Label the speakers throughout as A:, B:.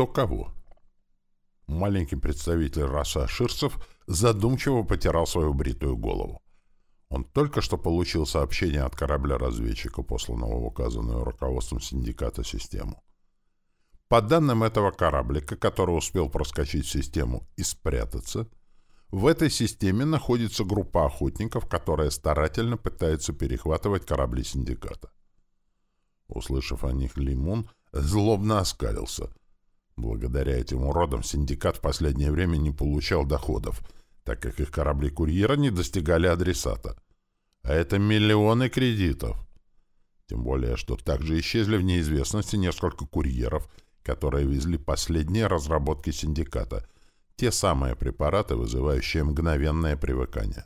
A: Кто кого? Маленький представитель расы аширцев задумчиво потирал свою бритую голову. Он только что получил сообщение от корабля-разведчика, посланного в указанную руководством синдиката систему. По данным этого кораблика, который успел проскочить в систему и спрятаться, в этой системе находится группа охотников, которая старательно пытается перехватывать корабли синдиката. Услышав о них, Лимун злобно оскалился. Благодаря этим уродам синдикат в последнее время не получал доходов, так как их корабли-курьера не достигали адресата. А это миллионы кредитов. Тем более, что также исчезли в неизвестности несколько курьеров, которые везли последние разработки синдиката, те самые препараты, вызывающие мгновенное привыкание.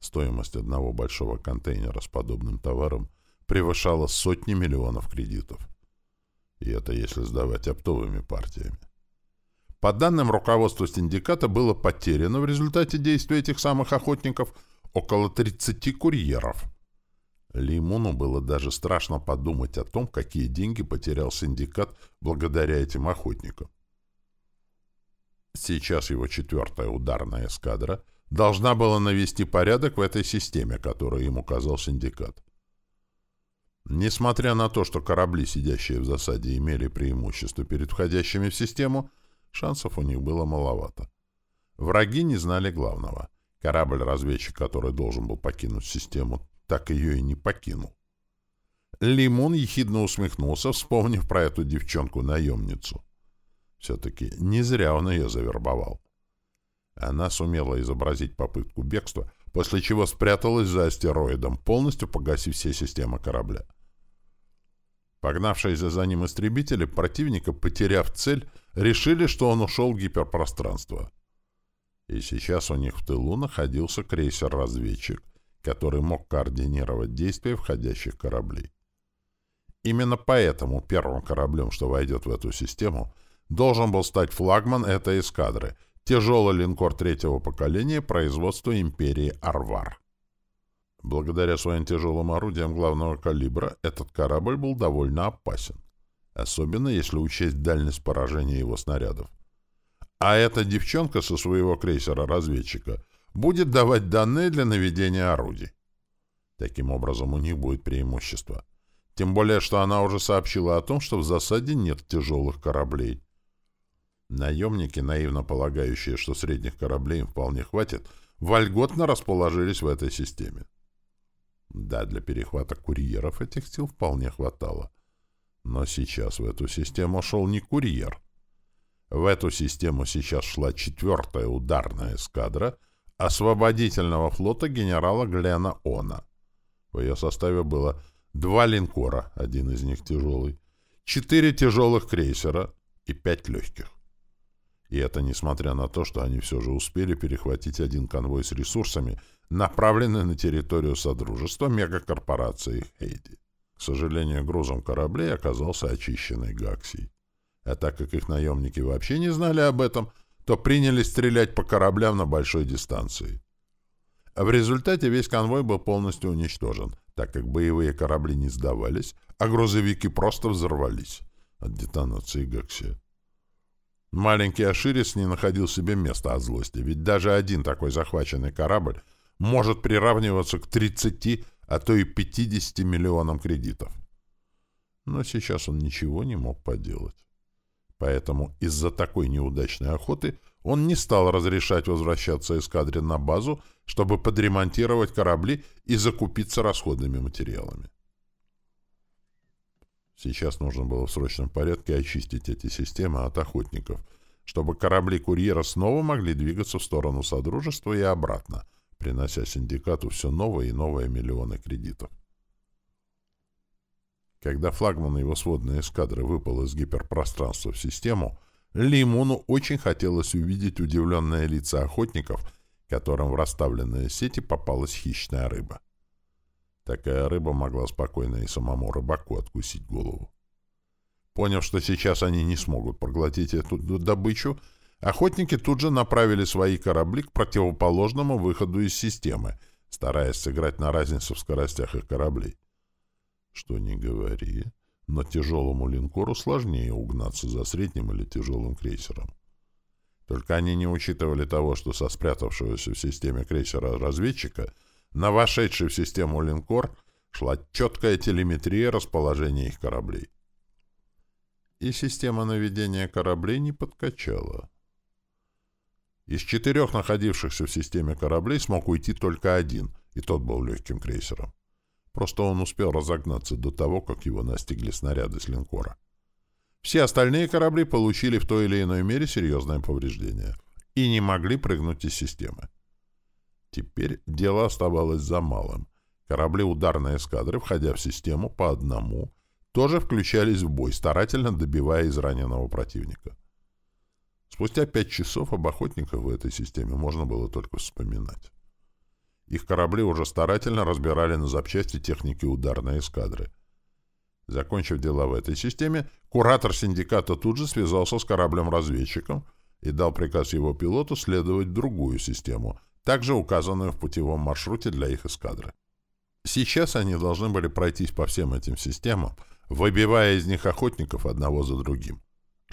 A: Стоимость одного большого контейнера с подобным товаром превышала сотни миллионов кредитов. И это если сдавать оптовыми партиями. По данным руководства синдиката, было потеряно в результате действия этих самых охотников около 30 курьеров. Лимуну было даже страшно подумать о том, какие деньги потерял синдикат благодаря этим охотникам. Сейчас его четвертая ударная эскадра должна была навести порядок в этой системе, которую им указал синдикат. Несмотря на то, что корабли, сидящие в засаде, имели преимущество перед входящими в систему, шансов у них было маловато. Враги не знали главного. Корабль-разведчик, который должен был покинуть систему, так ее и не покинул. Лимон ехидно усмехнулся, вспомнив про эту девчонку-наемницу. Все-таки не зря он ее завербовал. Она сумела изобразить попытку бегства, после чего спряталась за астероидом, полностью погасив все системы корабля. Погнавшиеся за ним истребители противника, потеряв цель, решили, что он ушел в гиперпространство. И сейчас у них в тылу находился крейсер-разведчик, который мог координировать действия входящих кораблей. Именно поэтому первым кораблем, что войдет в эту систему, должен был стать флагман этой эскадры — тяжелый линкор третьего поколения производства империи Арвар. Благодаря своим тяжелым орудиям главного калибра этот корабль был довольно опасен, особенно если учесть дальность поражения его снарядов. А эта девчонка со своего крейсера-разведчика будет давать данные для наведения орудий. Таким образом, у них будет преимущество. Тем более, что она уже сообщила о том, что в засаде нет тяжелых кораблей, Наемники, наивно полагающие, что средних кораблей им вполне хватит, вольготно расположились в этой системе. Да, для перехвата курьеров этих сил вполне хватало. Но сейчас в эту систему шел не курьер. В эту систему сейчас шла четвертая ударная эскадра освободительного флота генерала Глена Она. В ее составе было два линкора, один из них тяжелый, четыре тяжелых крейсера и пять легких. И это несмотря на то, что они все же успели перехватить один конвой с ресурсами, направленный на территорию Содружества мегакорпорации Хейди. К сожалению, грузом кораблей оказался очищенный Гаксий. А так как их наемники вообще не знали об этом, то принялись стрелять по кораблям на большой дистанции. В результате весь конвой был полностью уничтожен, так как боевые корабли не сдавались, а грузовики просто взорвались от детонации Гаксия. Маленький Аширис не находил себе места от злости, ведь даже один такой захваченный корабль может приравниваться к 30, а то и 50 миллионам кредитов. Но сейчас он ничего не мог поделать. Поэтому из-за такой неудачной охоты он не стал разрешать возвращаться эскадре на базу, чтобы подремонтировать корабли и закупиться расходными материалами. Сейчас нужно было в срочном порядке очистить эти системы от охотников, чтобы корабли курьера снова могли двигаться в сторону Содружества и обратно, принося синдикату все новые и новые миллионы кредитов. Когда флагман его сводные эскадры выпал из гиперпространства в систему, Лимону очень хотелось увидеть удивленные лица охотников, которым в расставленные сети попалась хищная рыба. Такая рыба могла спокойно и самому рыбаку откусить голову. Поняв, что сейчас они не смогут проглотить эту добычу, охотники тут же направили свои корабли к противоположному выходу из системы, стараясь сыграть на разницу в скоростях их кораблей. Что ни говори, но тяжелому линкору сложнее угнаться за средним или тяжелым крейсером. Только они не учитывали того, что со спрятавшегося в системе крейсера разведчика на вошедший в систему линкор шла четкая телеметрия расположения их кораблей. И система наведения кораблей не подкачала. Из четырех находившихся в системе кораблей смог уйти только один, и тот был легким крейсером. Просто он успел разогнаться до того, как его настигли снаряды с линкора. Все остальные корабли получили в той или иной мере серьезное повреждение и не могли прыгнуть из системы. Теперь дело оставалось за малым. Корабли ударной эскадры, входя в систему по одному, тоже включались в бой, старательно добивая израненного противника. Спустя пять часов об охотниках в этой системе можно было только вспоминать. Их корабли уже старательно разбирали на запчасти техники ударной эскадры. Закончив дела в этой системе, куратор синдиката тут же связался с кораблем-разведчиком и дал приказ его пилоту следовать в другую систему, также указанную в путевом маршруте для их эскадры. Сейчас они должны были пройтись по всем этим системам, выбивая из них охотников одного за другим.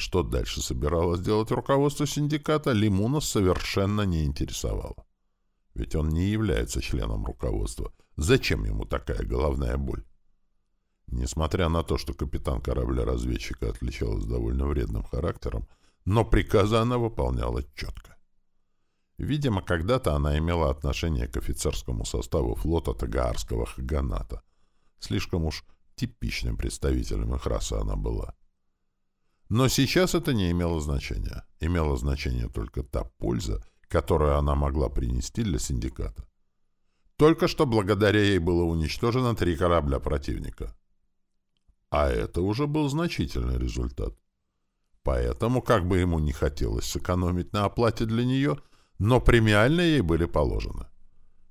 A: Что дальше собиралось делать руководство синдиката, Лимуна совершенно не интересовало. Ведь он не является членом руководства. Зачем ему такая головная боль? Несмотря на то, что капитан корабля-разведчика отличалась довольно вредным характером, но приказы она выполняла четко. Видимо, когда-то она имела отношение к офицерскому составу флота Тагаарского Хаганата. Слишком уж типичным представителем их расы она была. Но сейчас это не имело значения. Имело значение только та польза, которую она могла принести для синдиката. Только что благодаря ей было уничтожено три корабля противника. А это уже был значительный результат. Поэтому, как бы ему не хотелось сэкономить на оплате для нее, но премиальные ей были положены.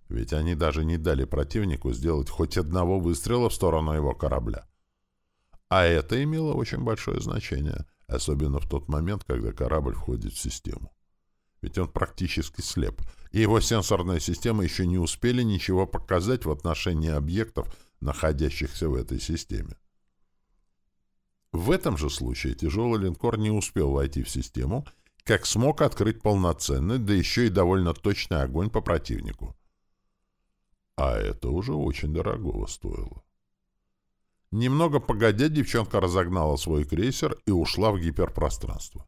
A: Ведь они даже не дали противнику сделать хоть одного выстрела в сторону его корабля. А это имело очень большое значение, особенно в тот момент, когда корабль входит в систему ведь он практически слеп, и его сенсорные системы еще не успели ничего показать в отношении объектов, находящихся в этой системе. В этом же случае тяжелый линкор не успел войти в систему, как смог открыть полноценный, да еще и довольно точный огонь по противнику. А это уже очень дорогого стоило. Немного погодя, девчонка разогнала свой крейсер и ушла в гиперпространство.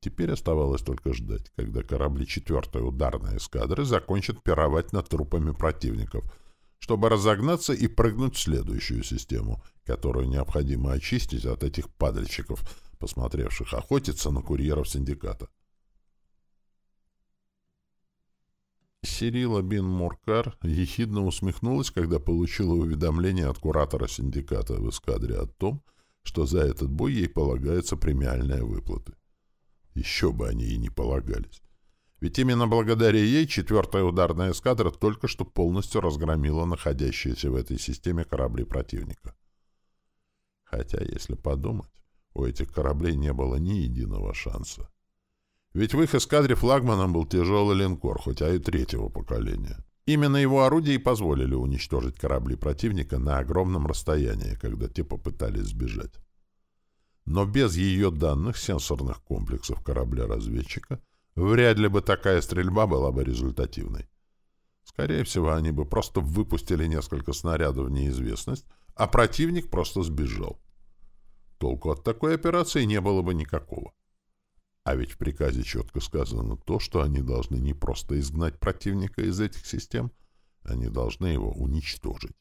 A: Теперь оставалось только ждать, когда корабли 4-й ударной эскадры закончат пировать над трупами противников, чтобы разогнаться и прыгнуть в следующую систему, которую необходимо очистить от этих падальщиков, посмотревших охотиться на курьеров синдиката. Сирила Бин Муркар ехидно усмехнулась, когда получила уведомление от куратора синдиката в эскадре о том, что за этот бой ей полагаются премиальные выплаты. Еще бы они и не полагались. Ведь именно благодаря ей четвертая ударная эскадра только что полностью разгромила находящиеся в этой системе корабли противника. Хотя, если подумать, у этих кораблей не было ни единого шанса. Ведь в их эскадре флагманом был тяжелый линкор, хотя и третьего поколения. Именно его орудия и позволили уничтожить корабли противника на огромном расстоянии, когда те попытались сбежать но без ее данных сенсорных комплексов корабля-разведчика вряд ли бы такая стрельба была бы результативной. Скорее всего, они бы просто выпустили несколько снарядов в неизвестность, а противник просто сбежал. Толку от такой операции не было бы никакого. А ведь в приказе четко сказано то, что они должны не просто изгнать противника из этих систем, они должны его уничтожить.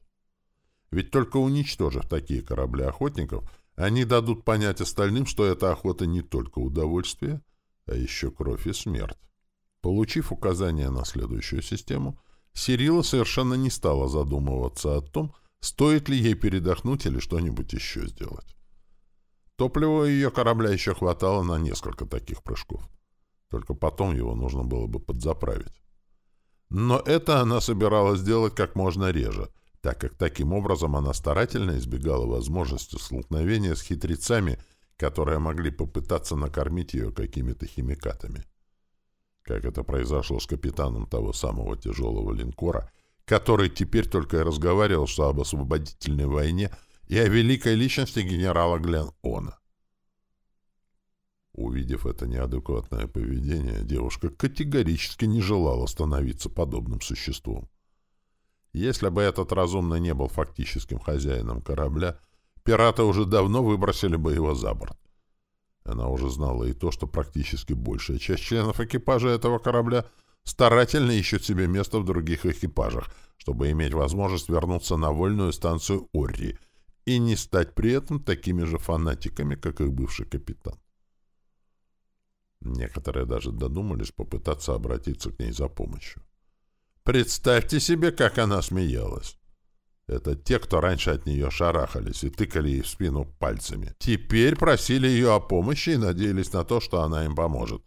A: Ведь только уничтожив такие корабли охотников — они дадут понять остальным, что эта охота не только удовольствие, а еще кровь и смерть. Получив указание на следующую систему, Сирила совершенно не стала задумываться о том, стоит ли ей передохнуть или что-нибудь еще сделать. Топлива ее корабля еще хватало на несколько таких прыжков. Только потом его нужно было бы подзаправить. Но это она собиралась делать как можно реже — так как таким образом она старательно избегала возможности столкновения с хитрецами, которые могли попытаться накормить ее какими-то химикатами. Как это произошло с капитаном того самого тяжелого линкора, который теперь только и разговаривал, что об освободительной войне и о великой личности генерала Глен Она. Увидев это неадекватное поведение, девушка категорически не желала становиться подобным существом. Если бы этот разумный не был фактическим хозяином корабля, пираты уже давно выбросили бы его за борт. Она уже знала и то, что практически большая часть членов экипажа этого корабля старательно ищут себе место в других экипажах, чтобы иметь возможность вернуться на вольную станцию Орри и не стать при этом такими же фанатиками, как их бывший капитан. Некоторые даже додумались попытаться обратиться к ней за помощью. Представьте себе, как она смеялась. Это те, кто раньше от нее шарахались и тыкали ей в спину пальцами. Теперь просили ее о помощи и надеялись на то, что она им поможет.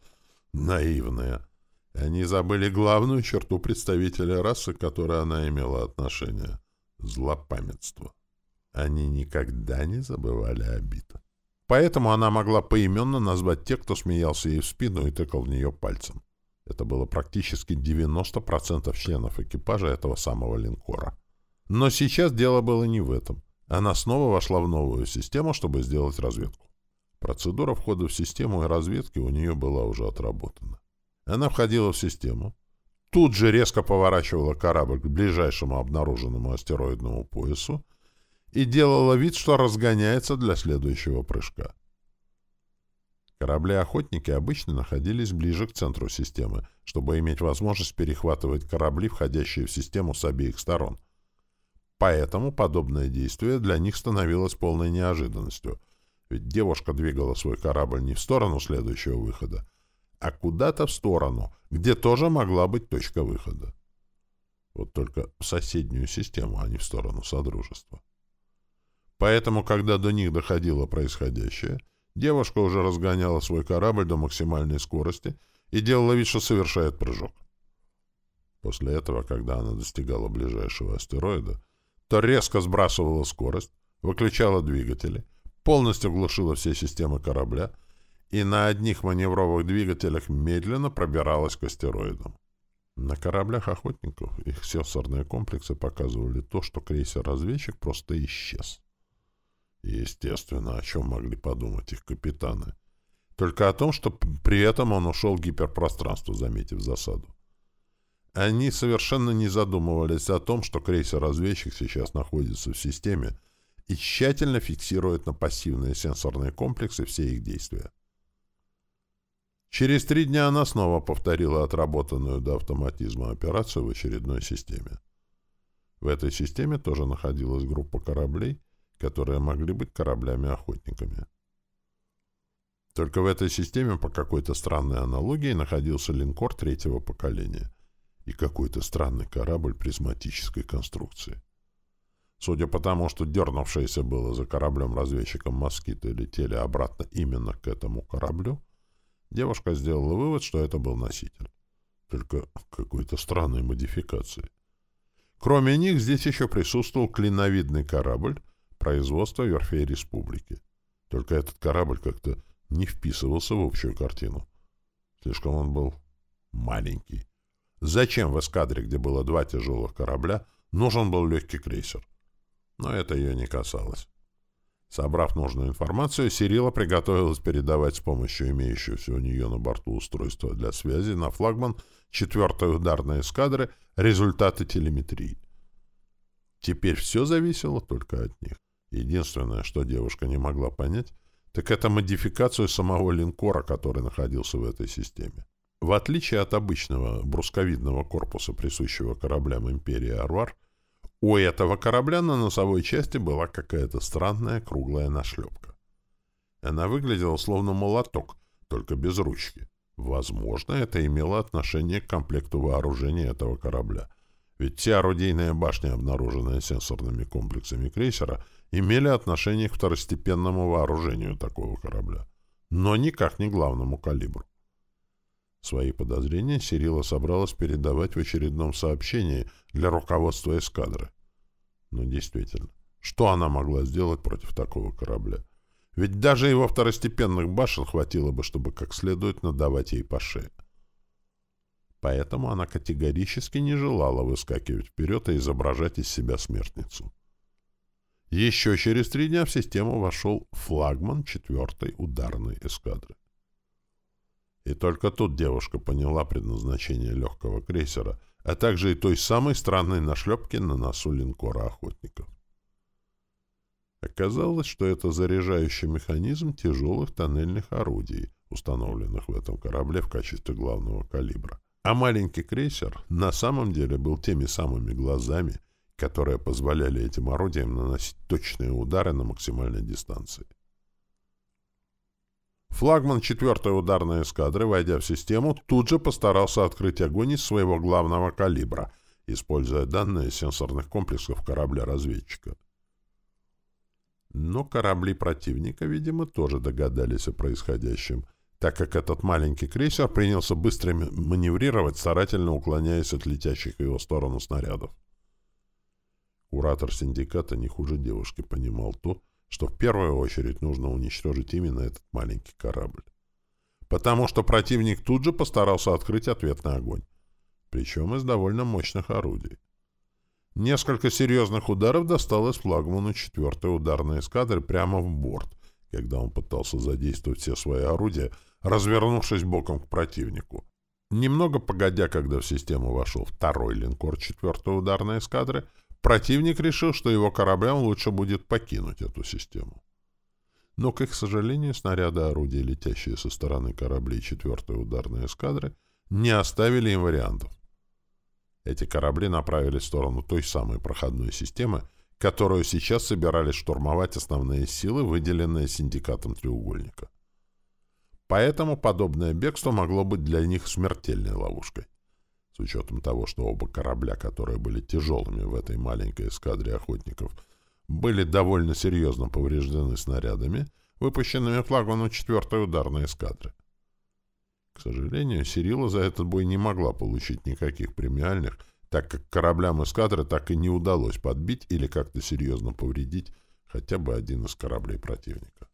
A: Наивные. Они забыли главную черту представителя расы, к которой она имела отношение — злопамятство. Они никогда не забывали обид. Поэтому она могла поименно назвать тех, кто смеялся ей в спину и тыкал в нее пальцем. Это было практически 90% членов экипажа этого самого линкора. Но сейчас дело было не в этом. Она снова вошла в новую систему, чтобы сделать разведку. Процедура входа в систему и разведки у нее была уже отработана. Она входила в систему, тут же резко поворачивала корабль к ближайшему обнаруженному астероидному поясу и делала вид, что разгоняется для следующего прыжка. Корабли-охотники обычно находились ближе к центру системы, чтобы иметь возможность перехватывать корабли, входящие в систему с обеих сторон. Поэтому подобное действие для них становилось полной неожиданностью, ведь девушка двигала свой корабль не в сторону следующего выхода, а куда-то в сторону, где тоже могла быть точка выхода. Вот только в соседнюю систему, а не в сторону Содружества. Поэтому, когда до них доходило происходящее, девушка уже разгоняла свой корабль до максимальной скорости и делала вид, что совершает прыжок. После этого, когда она достигала ближайшего астероида, то резко сбрасывала скорость, выключала двигатели, полностью глушила все системы корабля и на одних маневровых двигателях медленно пробиралась к астероидам. На кораблях охотников их сенсорные комплексы показывали то, что крейсер-разведчик просто исчез. Естественно, о чем могли подумать их капитаны. Только о том, что при этом он ушел в гиперпространство, заметив засаду. Они совершенно не задумывались о том, что крейсер-разведчик сейчас находится в системе и тщательно фиксирует на пассивные сенсорные комплексы все их действия. Через три дня она снова повторила отработанную до автоматизма операцию в очередной системе. В этой системе тоже находилась группа кораблей, которые могли быть кораблями-охотниками. Только в этой системе по какой-то странной аналогии находился линкор третьего поколения и какой-то странный корабль призматической конструкции. Судя по тому, что дернувшиеся было за кораблем-разведчиком москиты летели обратно именно к этому кораблю, девушка сделала вывод, что это был носитель. Только какой-то странной модификации. Кроме них здесь еще присутствовал клиновидный корабль, производства Верфей Республики. Только этот корабль как-то не вписывался в общую картину. Слишком он был маленький. Зачем в эскадре, где было два тяжелых корабля, нужен был легкий крейсер? Но это ее не касалось. Собрав нужную информацию, Сирила приготовилась передавать с помощью имеющегося у нее на борту устройства для связи на флагман четвертой ударной эскадры результаты телеметрии. Теперь все зависело только от них. Единственное, что девушка не могла понять, так это модификацию самого линкора, который находился в этой системе. В отличие от обычного брусковидного корпуса, присущего кораблям империи Арвар, у этого корабля на носовой части была какая-то странная круглая нашлепка. Она выглядела словно молоток, только без ручки. Возможно, это имело отношение к комплекту вооружения этого корабля. Ведь те орудийные башни, обнаруженные сенсорными комплексами крейсера, имели отношение к второстепенному вооружению такого корабля, но никак не главному калибру. Свои подозрения Сирила собралась передавать в очередном сообщении для руководства эскадры. Но действительно, что она могла сделать против такого корабля? Ведь даже его второстепенных башен хватило бы, чтобы как следует надавать ей по шее. Поэтому она категорически не желала выскакивать вперед и изображать из себя смертницу. Еще через три дня в систему вошел флагман четвертой ударной эскадры. И только тут девушка поняла предназначение легкого крейсера, а также и той самой странной нашлепки на носу линкора охотников. Оказалось, что это заряжающий механизм тяжелых тоннельных орудий, установленных в этом корабле в качестве главного калибра. А маленький крейсер на самом деле был теми самыми глазами, которые позволяли этим орудиям наносить точные удары на максимальной дистанции. Флагман 4-й ударной эскадры, войдя в систему, тут же постарался открыть огонь из своего главного калибра, используя данные сенсорных комплексов корабля-разведчика. Но корабли противника, видимо, тоже догадались о происходящем, так как этот маленький крейсер принялся быстро маневрировать, старательно уклоняясь от летящих в его сторону снарядов. Куратор синдиката не хуже девушки понимал то, что в первую очередь нужно уничтожить именно этот маленький корабль. Потому что противник тут же постарался открыть ответный огонь, причем из довольно мощных орудий. Несколько серьезных ударов досталось флагману 4-й ударной эскадры прямо в борт, когда он пытался задействовать все свои орудия, развернувшись боком к противнику. Немного погодя, когда в систему вошел второй линкор 4-й ударной эскадры, противник решил, что его кораблям лучше будет покинуть эту систему. Но, к их сожалению, снаряды орудия, летящие со стороны кораблей 4-й ударной эскадры, не оставили им вариантов. Эти корабли направились в сторону той самой проходной системы, которую сейчас собирались штурмовать основные силы, выделенные синдикатом треугольника. Поэтому подобное бегство могло быть для них смертельной ловушкой. С учетом того, что оба корабля, которые были тяжелыми в этой маленькой эскадре охотников, были довольно серьезно повреждены снарядами, выпущенными флагманом 4-й ударной эскадры. К сожалению, Сирила за этот бой не могла получить никаких премиальных, так как кораблям эскадры так и не удалось подбить или как-то серьезно повредить хотя бы один из кораблей противника.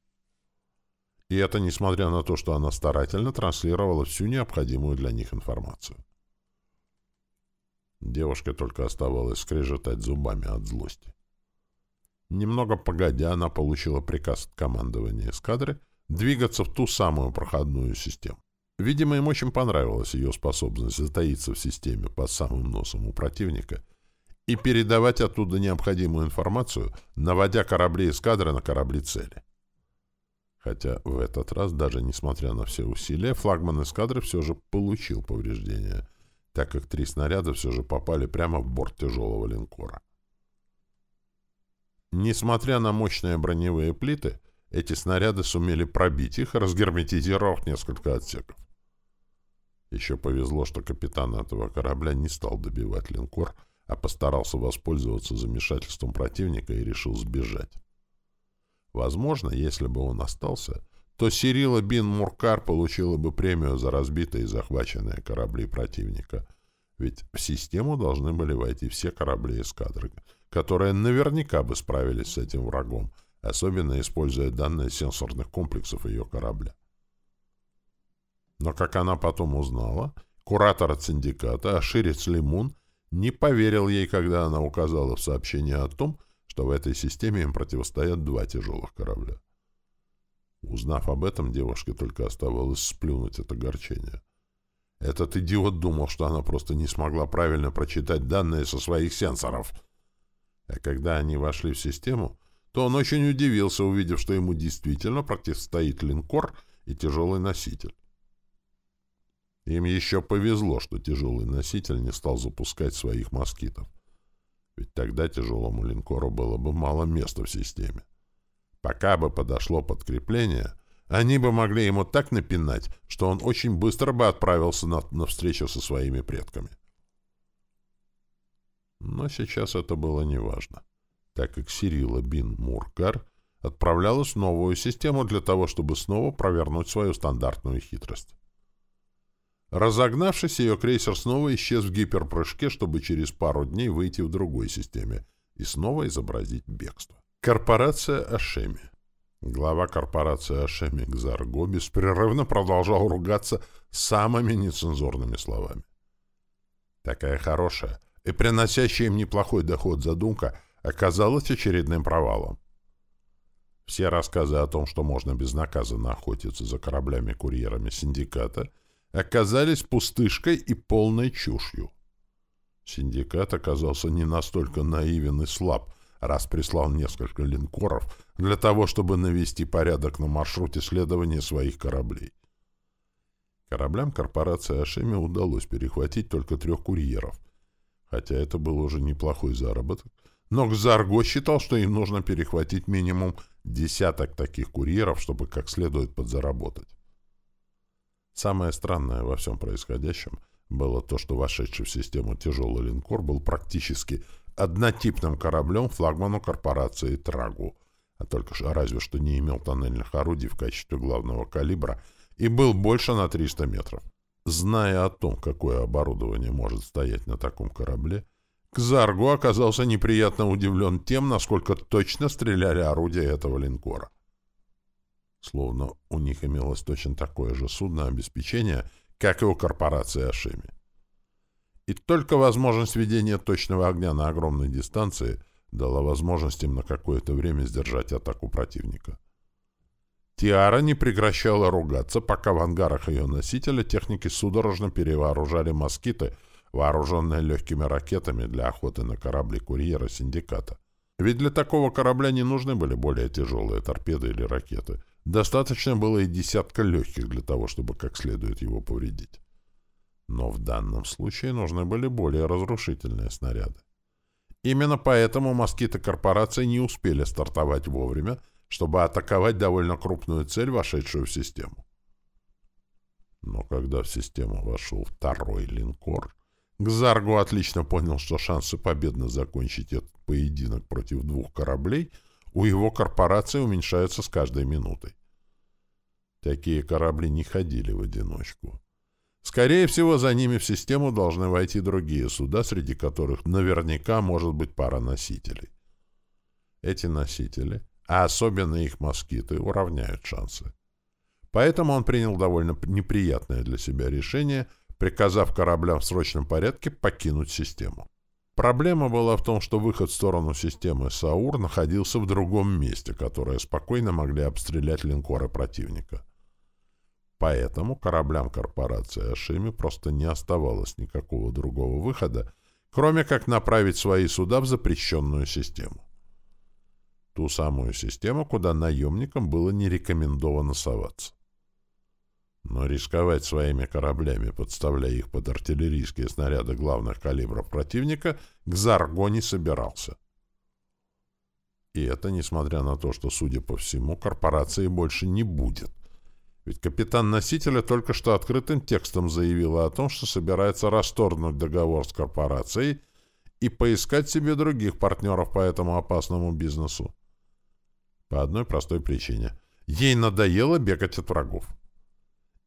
A: И это несмотря на то, что она старательно транслировала всю необходимую для них информацию. Девушка только оставалось скрежетать зубами от злости. Немного погодя, она получила приказ от командования эскадры двигаться в ту самую проходную систему. Видимо, им очень понравилась ее способность затаиться в системе под самым носом у противника и передавать оттуда необходимую информацию, наводя корабли эскадры на корабли цели. Хотя в этот раз, даже несмотря на все усилия, флагман эскадры все же получил повреждения, так как три снаряда все же попали прямо в борт тяжелого линкора. Несмотря на мощные броневые плиты, эти снаряды сумели пробить их, разгерметизировав несколько отсеков. Еще повезло, что капитан этого корабля не стал добивать линкор, а постарался воспользоваться замешательством противника и решил сбежать. Возможно, если бы он остался, то Сирила Бин Муркар получила бы премию за разбитые и захваченные корабли противника, ведь в систему должны были войти все корабли эскадры, которые наверняка бы справились с этим врагом, особенно используя данные сенсорных комплексов ее корабля. Но, как она потом узнала, куратор от синдиката, Аширец Лимун, не поверил ей, когда она указала в сообщении о том, что в этой системе им противостоят два тяжелых корабля. Узнав об этом, девушке только оставалось сплюнуть от огорчения. Этот идиот думал, что она просто не смогла правильно прочитать данные со своих сенсоров. А когда они вошли в систему, то он очень удивился, увидев, что ему действительно противостоит линкор и тяжелый носитель. Им еще повезло, что тяжелый носитель не стал запускать своих москитов. Ведь тогда тяжелому линкору было бы мало места в системе. Пока бы подошло подкрепление, они бы могли ему так напинать, что он очень быстро бы отправился на, на встречу со своими предками. Но сейчас это было неважно, так как Сирила Бин Муркар отправлялась в новую систему для того, чтобы снова провернуть свою стандартную хитрость. Разогнавшись, ее крейсер снова исчез в гиперпрыжке, чтобы через пару дней выйти в другой системе и снова изобразить бегство. Корпорация Ашеми. Глава корпорации Ашеми Гзарго беспрерывно продолжал ругаться самыми нецензурными словами. Такая хорошая и приносящая им неплохой доход задумка оказалось очередным провалом. Все рассказы о том, что можно безнаказанно охотиться за кораблями-курьерами синдиката, оказались пустышкой и полной чушью. Синдикат оказался не настолько наивен и слаб, раз прислал несколько линкоров для того, чтобы навести порядок на маршруте следования своих кораблей. Кораблям корпорации Ашеми удалось перехватить только трех курьеров, хотя это был уже неплохой заработок, но Кзарго считал, что им нужно перехватить минимум десяток таких курьеров, чтобы как следует подзаработать. Самое странное во всем происходящем было то, что вошедший в систему тяжелый линкор был практически однотипным кораблем флагману корпорации «Трагу», а только разве что не имел тоннельных орудий в качестве главного калибра и был больше на 300 метров. Зная о том, какое оборудование может стоять на таком корабле, Кзаргу оказался неприятно удивлен тем, насколько точно стреляли орудия этого линкора. Словно у них имелось точно такое же судное обеспечение, как и у корпорации Ашими. И только возможность ведения точного огня на огромной дистанции дала возможность им на какое-то время сдержать атаку противника. Тиара не прекращала ругаться, пока в ангарах ее носителя техники судорожно перевооружали москиты — вооруженная легкими ракетами для охоты на корабли-курьера синдиката. Ведь для такого корабля не нужны были более тяжелые торпеды или ракеты. Достаточно было и десятка легких для того, чтобы как следует его повредить. Но в данном случае нужны были более разрушительные снаряды. Именно поэтому москиты корпорации не успели стартовать вовремя, чтобы атаковать довольно крупную цель, вошедшую в систему. Но когда в систему вошел второй линкор, Гзаргу отлично понял, что шансы победно закончить этот поединок против двух кораблей у его корпорации уменьшаются с каждой минутой. Такие корабли не ходили в одиночку. Скорее всего, за ними в систему должны войти другие суда, среди которых наверняка может быть пара носителей. Эти носители, а особенно их москиты, уравняют шансы. Поэтому он принял довольно неприятное для себя решение — приказав кораблям в срочном порядке покинуть систему. Проблема была в том, что выход в сторону системы Саур находился в другом месте, которое спокойно могли обстрелять линкоры противника. Поэтому кораблям корпорации Ашими просто не оставалось никакого другого выхода, кроме как направить свои суда в запрещенную систему. Ту самую систему, куда наемникам было не рекомендовано соваться. Но рисковать своими кораблями, подставляя их под артиллерийские снаряды главных калибров противника, Гзарго не собирался. И это несмотря на то, что, судя по всему, корпорации больше не будет. Ведь капитан носителя только что открытым текстом заявила о том, что собирается расторгнуть договор с корпорацией и поискать себе других партнеров по этому опасному бизнесу. По одной простой причине. Ей надоело бегать от врагов.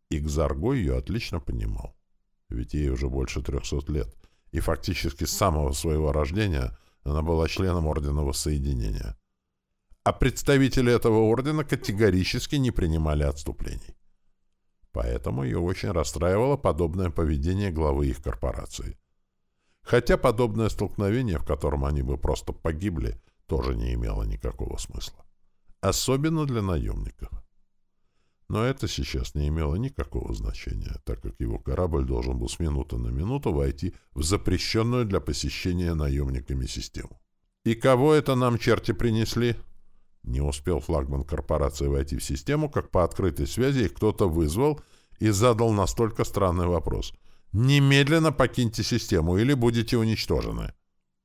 A: И Кзарго ее отлично понимал. Ведь ей уже больше трехсот лет, и фактически с самого своего рождения она была членом Ордена Воссоединения. А представители этого ордена категорически не принимали отступлений. Поэтому ее очень расстраивало подобное поведение главы их корпорации. Хотя подобное столкновение, в котором они бы просто погибли, тоже не имело никакого смысла. Особенно для наемников. Но это сейчас не имело никакого значения, так как его корабль должен был с минуты на минуту войти в запрещенную для посещения наемниками систему. «И кого это нам черти принесли?» Не успел флагман корпорации войти в систему, как по открытой связи их кто-то вызвал и задал настолько странный вопрос. «Немедленно покиньте систему или будете уничтожены».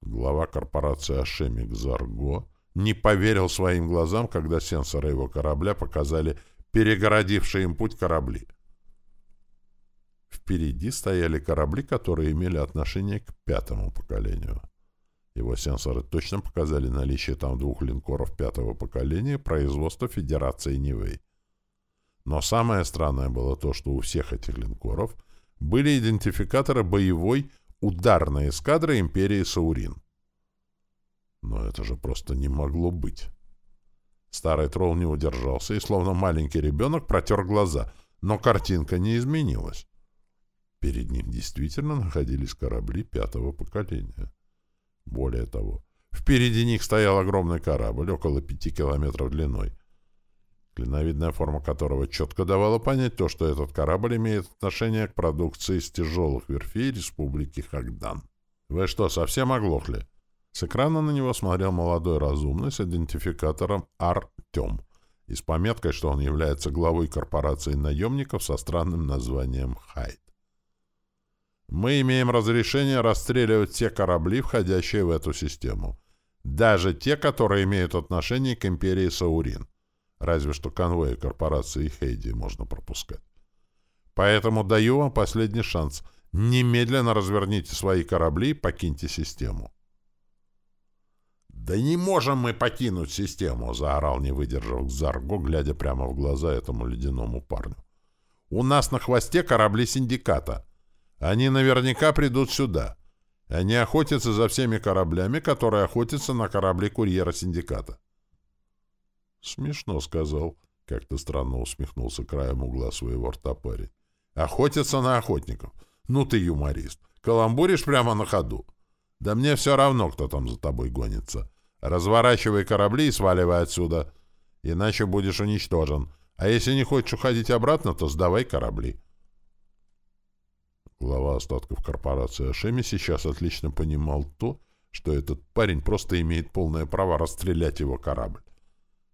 A: Глава корпорации Ашемик Зарго не поверил своим глазам, когда сенсоры его корабля показали перегородившие им путь корабли. Впереди стояли корабли, которые имели отношение к пятому поколению. Его сенсоры точно показали наличие там двух линкоров пятого поколения производства Федерации Нивэй. Но самое странное было то, что у всех этих линкоров были идентификаторы боевой ударной эскадры Империи Саурин. Но это же просто не могло быть. Старый тролл не удержался и, словно маленький ребенок, протер глаза, но картинка не изменилась. Перед ним действительно находились корабли пятого поколения. Более того, Впереди них стоял огромный корабль, около пяти километров длиной, клиновидная форма которого четко давала понять то, что этот корабль имеет отношение к продукции из тяжелых верфей Республики Хагдан. «Вы что, совсем оглохли?» С экрана на него смотрел молодой разумный с идентификатором Артем и с пометкой, что он является главой корпорации наемников со странным названием «Хайд». Мы имеем разрешение расстреливать все корабли, входящие в эту систему. Даже те, которые имеют отношение к империи Саурин. Разве что конвои корпорации Хейди можно пропускать. Поэтому даю вам последний шанс. Немедленно разверните свои корабли и покиньте систему. «Да не можем мы покинуть систему!» — заорал, не выдержав Зарго, глядя прямо в глаза этому ледяному парню. «У нас на хвосте корабли синдиката. Они наверняка придут сюда. Они охотятся за всеми кораблями, которые охотятся на корабли курьера синдиката. Смешно сказал, как-то странно усмехнулся краем угла своего рта парень. Охотятся на охотников. Ну ты юморист. Каламбуришь прямо на ходу. Да мне все равно, кто там за тобой гонится. Разворачивай корабли и сваливай отсюда. Иначе будешь уничтожен. А если не хочешь уходить обратно, то сдавай корабли. Глава остатков корпорации Ашеми сейчас отлично понимал то, что этот парень просто имеет полное право расстрелять его корабль.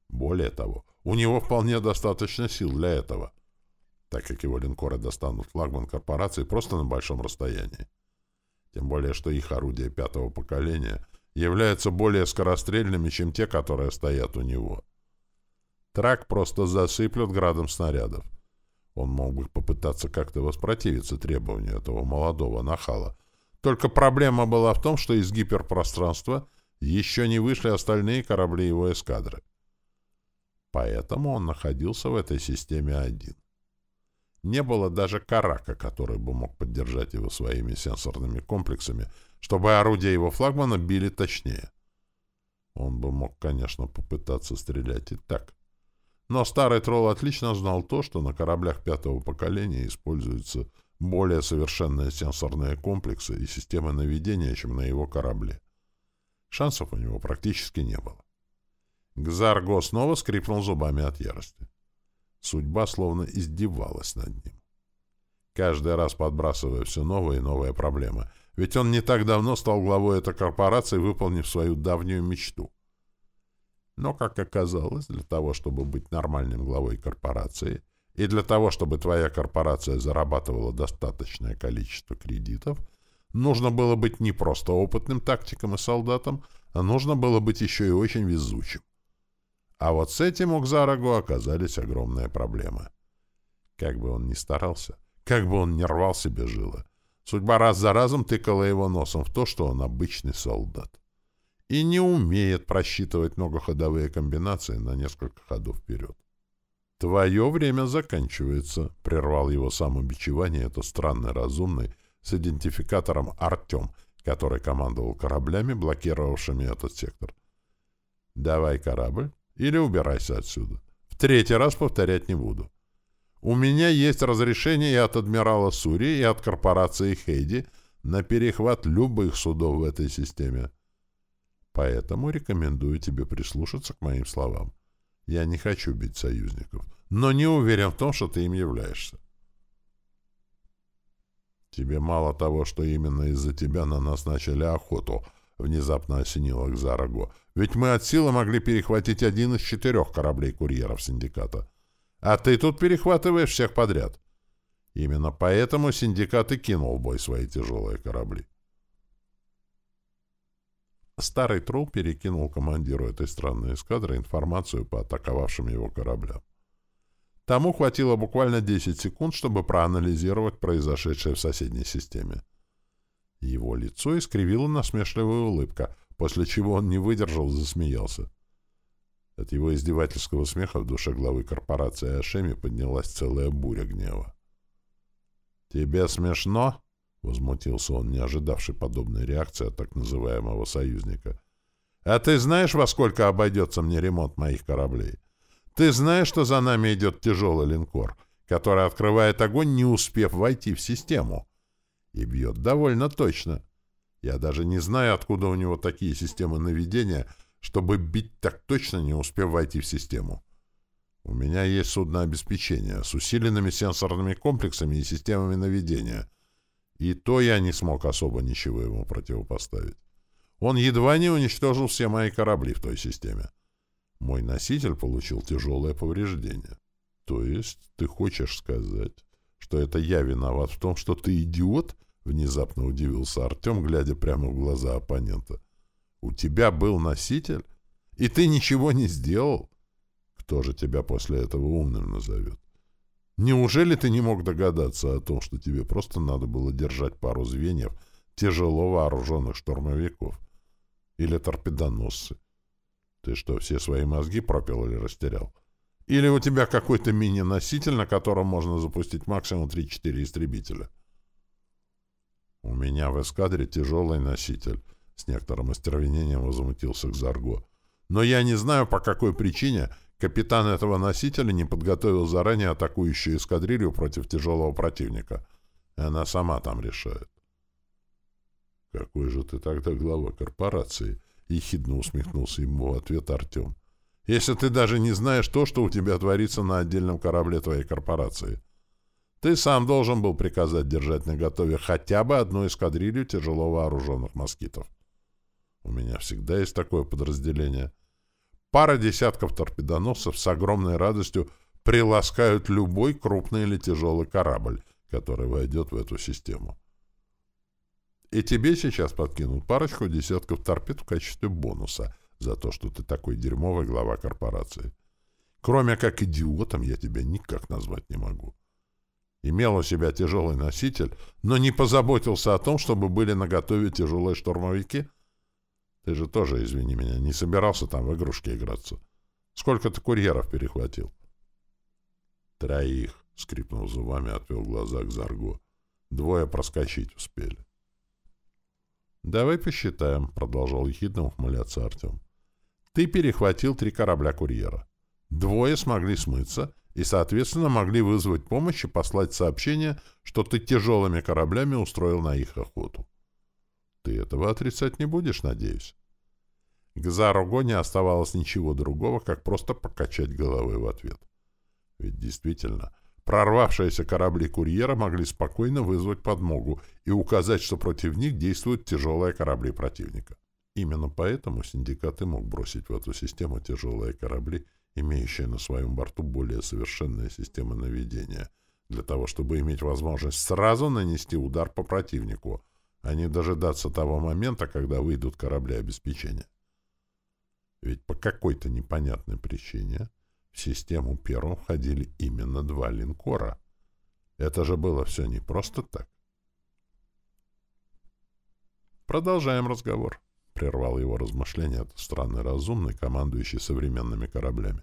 A: Более того, у него вполне достаточно сил для этого, так как его линкоры достанут флагман корпорации просто на большом расстоянии. Тем более, что их орудия пятого поколения являются более скорострельными, чем те, которые стоят у него. Трак просто засыплют градом снарядов. Он мог бы попытаться как-то воспротивиться требованию этого молодого нахала. Только проблема была в том, что из гиперпространства еще не вышли остальные корабли его эскадры. Поэтому он находился в этой системе один. Не было даже Карака, который бы мог поддержать его своими сенсорными комплексами, чтобы орудия его флагмана били точнее. Он бы мог, конечно, попытаться стрелять и так. Но старый тролл отлично знал то, что на кораблях пятого поколения используются более совершенные сенсорные комплексы и системы наведения, чем на его корабле. Шансов у него практически не было. Гзарго снова скрипнул зубами от ярости. Судьба словно издевалась над ним. Каждый раз подбрасывая все новые и новые проблемы. Ведь он не так давно стал главой этой корпорации, выполнив свою давнюю мечту. Но, как оказалось, для того, чтобы быть нормальным главой корпорации, и для того, чтобы твоя корпорация зарабатывала достаточное количество кредитов, нужно было быть не просто опытным тактиком и солдатом, а нужно было быть еще и очень везучим. А вот с этим у Кзарагу оказались огромные проблемы. Как бы он ни старался, как бы он ни рвал себе жило, судьба раз за разом тыкала его носом в то, что он обычный солдат и не умеет просчитывать многоходовые комбинации на несколько ходов вперед. «Твое время заканчивается», — прервал его самобичевание это странный разумный с идентификатором «Артем», который командовал кораблями, блокировавшими этот сектор. «Давай корабль или убирайся отсюда. В третий раз повторять не буду. У меня есть разрешение и от адмирала Сури, и от корпорации Хейди на перехват любых судов в этой системе. Поэтому рекомендую тебе прислушаться к моим словам. Я не хочу бить союзников, но не уверен в том, что ты им являешься. Тебе мало того, что именно из-за тебя на нас начали охоту, внезапно осенило Кзараго. Ведь мы от силы могли перехватить один из четырех кораблей-курьеров синдиката. А ты тут перехватываешь всех подряд. Именно поэтому синдикат и кинул в бой свои тяжелые корабли. Старый тролл перекинул командиру этой странной эскадры информацию по атаковавшим его кораблям. Тому хватило буквально 10 секунд, чтобы проанализировать произошедшее в соседней системе. Его лицо искривила насмешливая улыбка, после чего он не выдержал и засмеялся. От его издевательского смеха в душе главы корпорации Ашеми поднялась целая буря гнева. «Тебе смешно?» Возмутился он, не ожидавший подобной реакции от так называемого союзника. «А ты знаешь, во сколько обойдется мне ремонт моих кораблей? Ты знаешь, что за нами идет тяжелый линкор, который открывает огонь, не успев войти в систему? И бьет довольно точно. Я даже не знаю, откуда у него такие системы наведения, чтобы бить так точно, не успев войти в систему. У меня есть суднообеспечение с усиленными сенсорными комплексами и системами наведения. И то я не смог особо ничего ему противопоставить. Он едва не уничтожил все мои корабли в той системе. Мой носитель получил тяжелое повреждение. То есть ты хочешь сказать, что это я виноват в том, что ты идиот? Внезапно удивился Артем, глядя прямо в глаза оппонента. У тебя был носитель? И ты ничего не сделал? Кто же тебя после этого умным назовет? Неужели ты не мог догадаться о том, что тебе просто надо было держать пару звеньев тяжело вооруженных штурмовиков? Или торпедоносцы? Ты что, все свои мозги пропил или растерял? Или у тебя какой-то мини-носитель, на котором можно запустить максимум 3-4 истребителя? У меня в эскадре тяжелый носитель. С некоторым остервенением возмутился Кзарго. Но я не знаю, по какой причине Капитан этого носителя не подготовил заранее атакующую эскадрилью против тяжелого противника. Она сама там решает. «Какой же ты тогда глава корпорации?» — ехидно усмехнулся ему в ответ Артем. «Если ты даже не знаешь то, что у тебя творится на отдельном корабле твоей корпорации. Ты сам должен был приказать держать наготове хотя бы одну эскадрилью тяжело вооруженных москитов. У меня всегда есть такое подразделение — Пара десятков торпедоносцев с огромной радостью приласкают любой крупный или тяжелый корабль, который войдет в эту систему. И тебе сейчас подкинут парочку десятков торпед в качестве бонуса за то, что ты такой дерьмовый глава корпорации. Кроме как идиотом я тебя никак назвать не могу. Имел у себя тяжелый носитель, но не позаботился о том, чтобы были наготове тяжелые штурмовики — ты же тоже, извини меня, не собирался там в игрушки играться. Сколько ты курьеров перехватил? Троих, — скрипнул зубами, отвел глаза к Зарго. Двое проскочить успели. «Давай посчитаем», — продолжал ехидно ухмыляться Артем. «Ты перехватил три корабля-курьера. Двое смогли смыться и, соответственно, могли вызвать помощь и послать сообщение, что ты тяжелыми кораблями устроил на их охоту. Ты этого отрицать не будешь, надеюсь?» К Заруго не оставалось ничего другого, как просто покачать головой в ответ. Ведь действительно, прорвавшиеся корабли курьера могли спокойно вызвать подмогу и указать, что против них действуют тяжелые корабли противника. Именно поэтому синдикат и мог бросить в эту систему тяжелые корабли, имеющие на своем борту более совершенные системы наведения, для того, чтобы иметь возможность сразу нанести удар по противнику — а не дожидаться того момента, когда выйдут корабли обеспечения. Ведь по какой-то непонятной причине в систему первым входили именно два линкора. Это же было все не просто так. «Продолжаем разговор», — прервал его размышления этот странный разумный, командующий современными кораблями.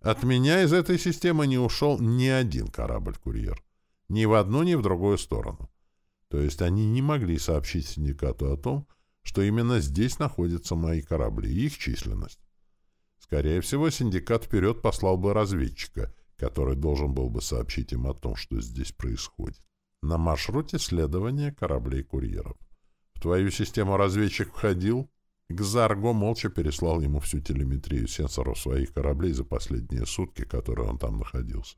A: «От меня из этой системы не ушел ни один корабль-курьер. Ни в одну, ни в другую сторону. То есть они не могли сообщить синдикату о том, что именно здесь находятся мои корабли и их численность. Скорее всего, синдикат вперед послал бы разведчика, который должен был бы сообщить им о том, что здесь происходит. На маршруте следования кораблей-курьеров. В твою систему разведчик входил? Гзарго молча переслал ему всю телеметрию сенсоров своих кораблей за последние сутки, которые он там находился.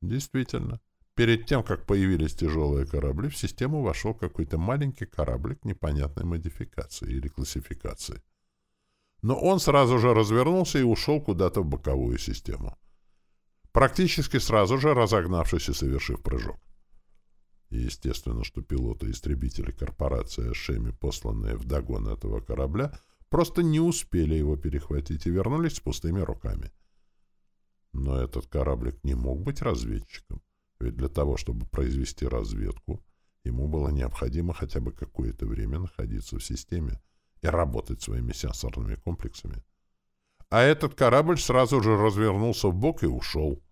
A: Действительно, Перед тем, как появились тяжелые корабли, в систему вошел какой-то маленький кораблик непонятной модификации или классификации. Но он сразу же развернулся и ушел куда-то в боковую систему. Практически сразу же разогнавшись и совершив прыжок. естественно, что пилоты-истребители корпорации Шеми, посланные в догон этого корабля, просто не успели его перехватить и вернулись с пустыми руками. Но этот кораблик не мог быть разведчиком. Ведь для того, чтобы произвести разведку, ему было необходимо хотя бы какое-то время находиться в системе и работать своими сенсорными комплексами. А этот корабль сразу же развернулся в бок и ушел.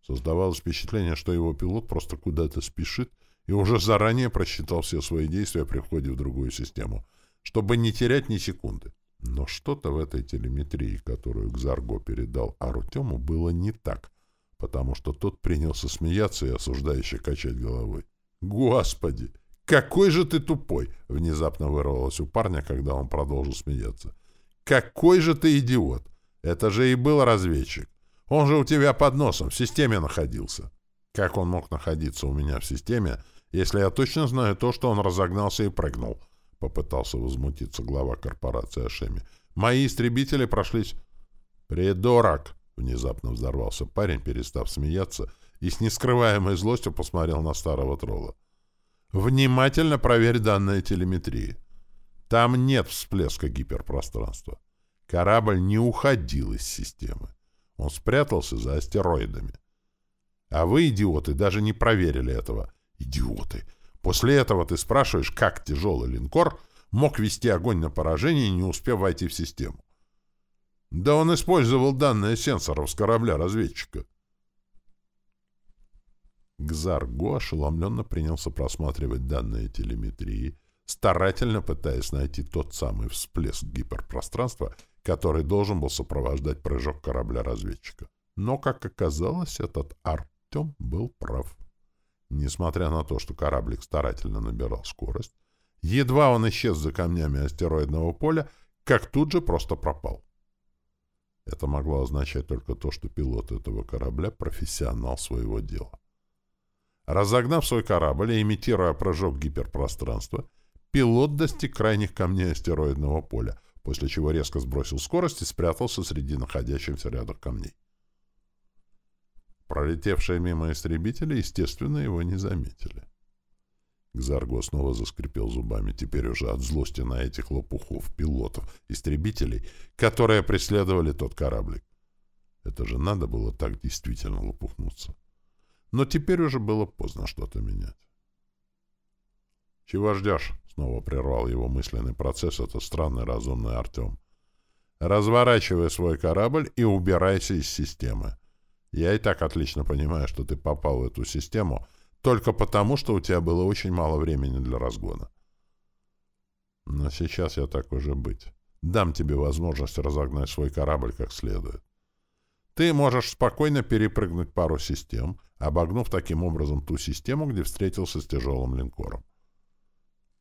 A: Создавалось впечатление, что его пилот просто куда-то спешит и уже заранее просчитал все свои действия при входе в другую систему, чтобы не терять ни секунды. Но что-то в этой телеметрии, которую Кзарго передал Арутему, было не так — потому что тот принялся смеяться и осуждающе качать головой. «Господи! «Какой же ты тупой!» — внезапно вырвалось у парня, когда он продолжил смеяться. «Какой же ты идиот! Это же и был разведчик. Он же у тебя под носом в системе находился». «Как он мог находиться у меня в системе, если я точно знаю то, что он разогнался и прыгнул?» — попытался возмутиться глава корпорации Ашеми. «Мои истребители прошлись...» «Придурок!» — внезапно взорвался парень, перестав смеяться, и с нескрываемой злостью посмотрел на старого тролла. Внимательно проверь данные телеметрии. Там нет всплеска гиперпространства. Корабль не уходил из системы. Он спрятался за астероидами. А вы, идиоты, даже не проверили этого. Идиоты! После этого ты спрашиваешь, как тяжелый линкор мог вести огонь на поражение, не успев войти в систему. Да он использовал данные сенсоров с корабля-разведчика. Гзарго ошеломленно принялся просматривать данные телеметрии, старательно пытаясь найти тот самый всплеск гиперпространства, который должен был сопровождать прыжок корабля-разведчика. Но, как оказалось, этот Артем был прав. Несмотря на то, что кораблик старательно набирал скорость, едва он исчез за камнями астероидного поля, как тут же просто пропал. Это могло означать только то, что пилот этого корабля — профессионал своего дела. Разогнав свой корабль и имитируя прыжок гиперпространства, пилот достиг крайних камней астероидного поля, после чего резко сбросил скорость и спрятался среди находящихся рядом камней. Пролетевшие мимо истребители, естественно, его не заметили. Кзарго снова заскрипел зубами, теперь уже от злости на этих лопухов, пилотов, истребителей, которые преследовали тот кораблик. Это же надо было так действительно лопухнуться. Но теперь уже было поздно что-то менять. «Чего ждешь?» — снова прервал его мысленный процесс этот странный разумный Артем. «Разворачивай свой корабль и убирайся из системы. Я и так отлично понимаю, что ты попал в эту систему только потому, что у тебя было очень мало времени для разгона. Но сейчас я так уже быть. Дам тебе возможность разогнать свой корабль как следует. Ты можешь спокойно перепрыгнуть пару систем, обогнув таким образом ту систему, где встретился с тяжелым линкором.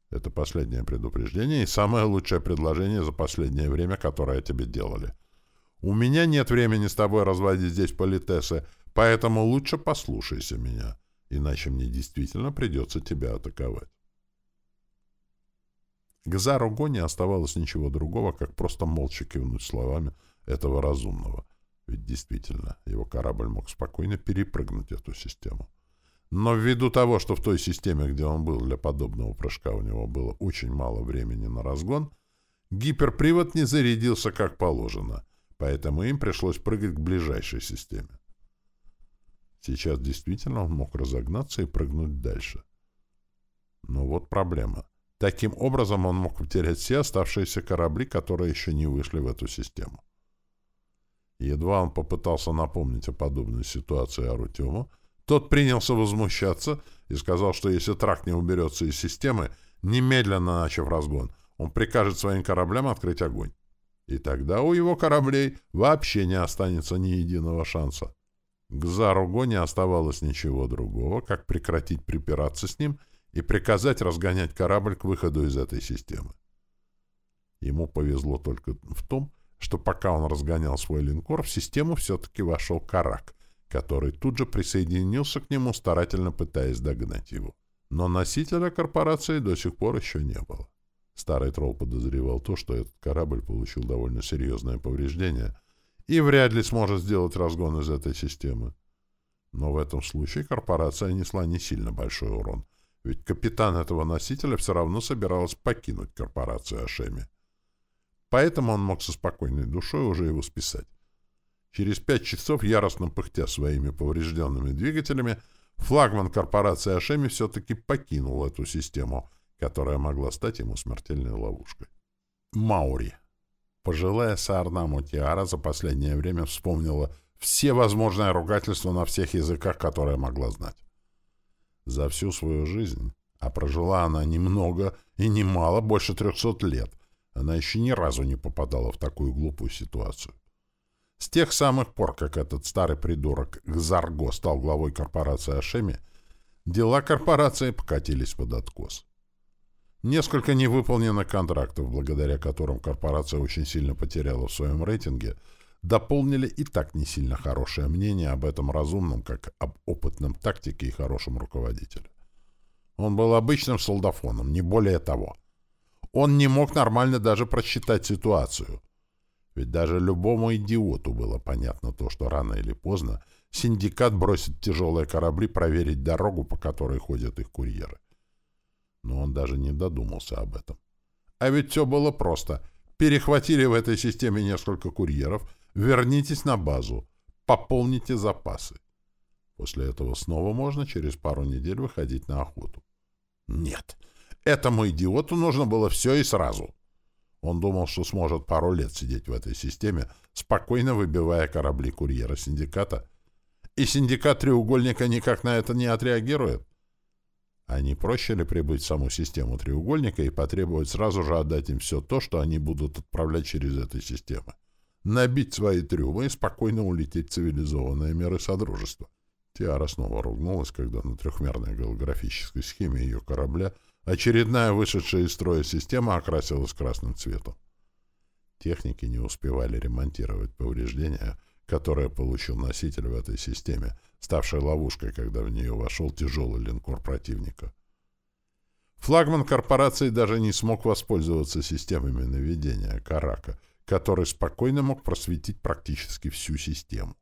A: Это последнее предупреждение и самое лучшее предложение за последнее время, которое тебе делали. У меня нет времени с тобой разводить здесь политесы, поэтому лучше послушайся меня, иначе мне действительно придется тебя атаковать. Гзару Го оставалось ничего другого, как просто молча кивнуть словами этого разумного — ведь действительно, его корабль мог спокойно перепрыгнуть эту систему. Но ввиду того, что в той системе, где он был, для подобного прыжка у него было очень мало времени на разгон, гиперпривод не зарядился как положено, поэтому им пришлось прыгать к ближайшей системе. Сейчас действительно он мог разогнаться и прыгнуть дальше. Но вот проблема. Таким образом он мог потерять все оставшиеся корабли, которые еще не вышли в эту систему. Едва он попытался напомнить о подобной ситуации Арутему, тот принялся возмущаться и сказал, что если трак не уберется из системы, немедленно начав разгон, он прикажет своим кораблям открыть огонь. И тогда у его кораблей вообще не останется ни единого шанса. К Заруго не оставалось ничего другого, как прекратить припираться с ним и приказать разгонять корабль к выходу из этой системы. Ему повезло только в том, что пока он разгонял свой линкор, в систему все-таки вошел Карак, который тут же присоединился к нему, старательно пытаясь догнать его. Но носителя корпорации до сих пор еще не было. Старый тролл подозревал то, что этот корабль получил довольно серьезное повреждение и вряд ли сможет сделать разгон из этой системы. Но в этом случае корпорация несла не сильно большой урон, ведь капитан этого носителя все равно собиралась покинуть корпорацию Ашеми. Поэтому он мог со спокойной душой уже его списать. Через пять часов, яростно пыхтя своими поврежденными двигателями, флагман корпорации Ашеми все-таки покинул эту систему, которая могла стать ему смертельной ловушкой. Маури. Пожилая Саарнаму Тиара за последнее время вспомнила все возможные ругательства на всех языках, которые могла знать. За всю свою жизнь, а прожила она немного и немало, больше трехсот лет, она еще ни разу не попадала в такую глупую ситуацию. С тех самых пор, как этот старый придурок Гзарго стал главой корпорации Ашеми, дела корпорации покатились под откос. Несколько невыполненных контрактов, благодаря которым корпорация очень сильно потеряла в своем рейтинге, дополнили и так не сильно хорошее мнение об этом разумном, как об опытном тактике и хорошем руководителе. Он был обычным солдафоном, не более того. Он не мог нормально даже просчитать ситуацию. Ведь даже любому идиоту было понятно то, что рано или поздно синдикат бросит тяжелые корабли проверить дорогу, по которой ходят их курьеры. Но он даже не додумался об этом. А ведь все было просто. Перехватили в этой системе несколько курьеров, вернитесь на базу, пополните запасы. После этого снова можно через пару недель выходить на охоту. Нет, этому идиоту нужно было все и сразу. Он думал, что сможет пару лет сидеть в этой системе, спокойно выбивая корабли курьера синдиката. И синдикат треугольника никак на это не отреагирует. А не проще ли прибыть в саму систему треугольника и потребовать сразу же отдать им все то, что они будут отправлять через эту систему? Набить свои трюмы и спокойно улететь в цивилизованные миры Содружества. Тиара снова ругнулась, когда на трехмерной голографической схеме ее корабля Очередная вышедшая из строя система окрасилась красным цветом. Техники не успевали ремонтировать повреждения, которые получил носитель в этой системе, ставшей ловушкой, когда в нее вошел тяжелый линкор противника. Флагман корпорации даже не смог воспользоваться системами наведения Карака, который спокойно мог просветить практически всю систему.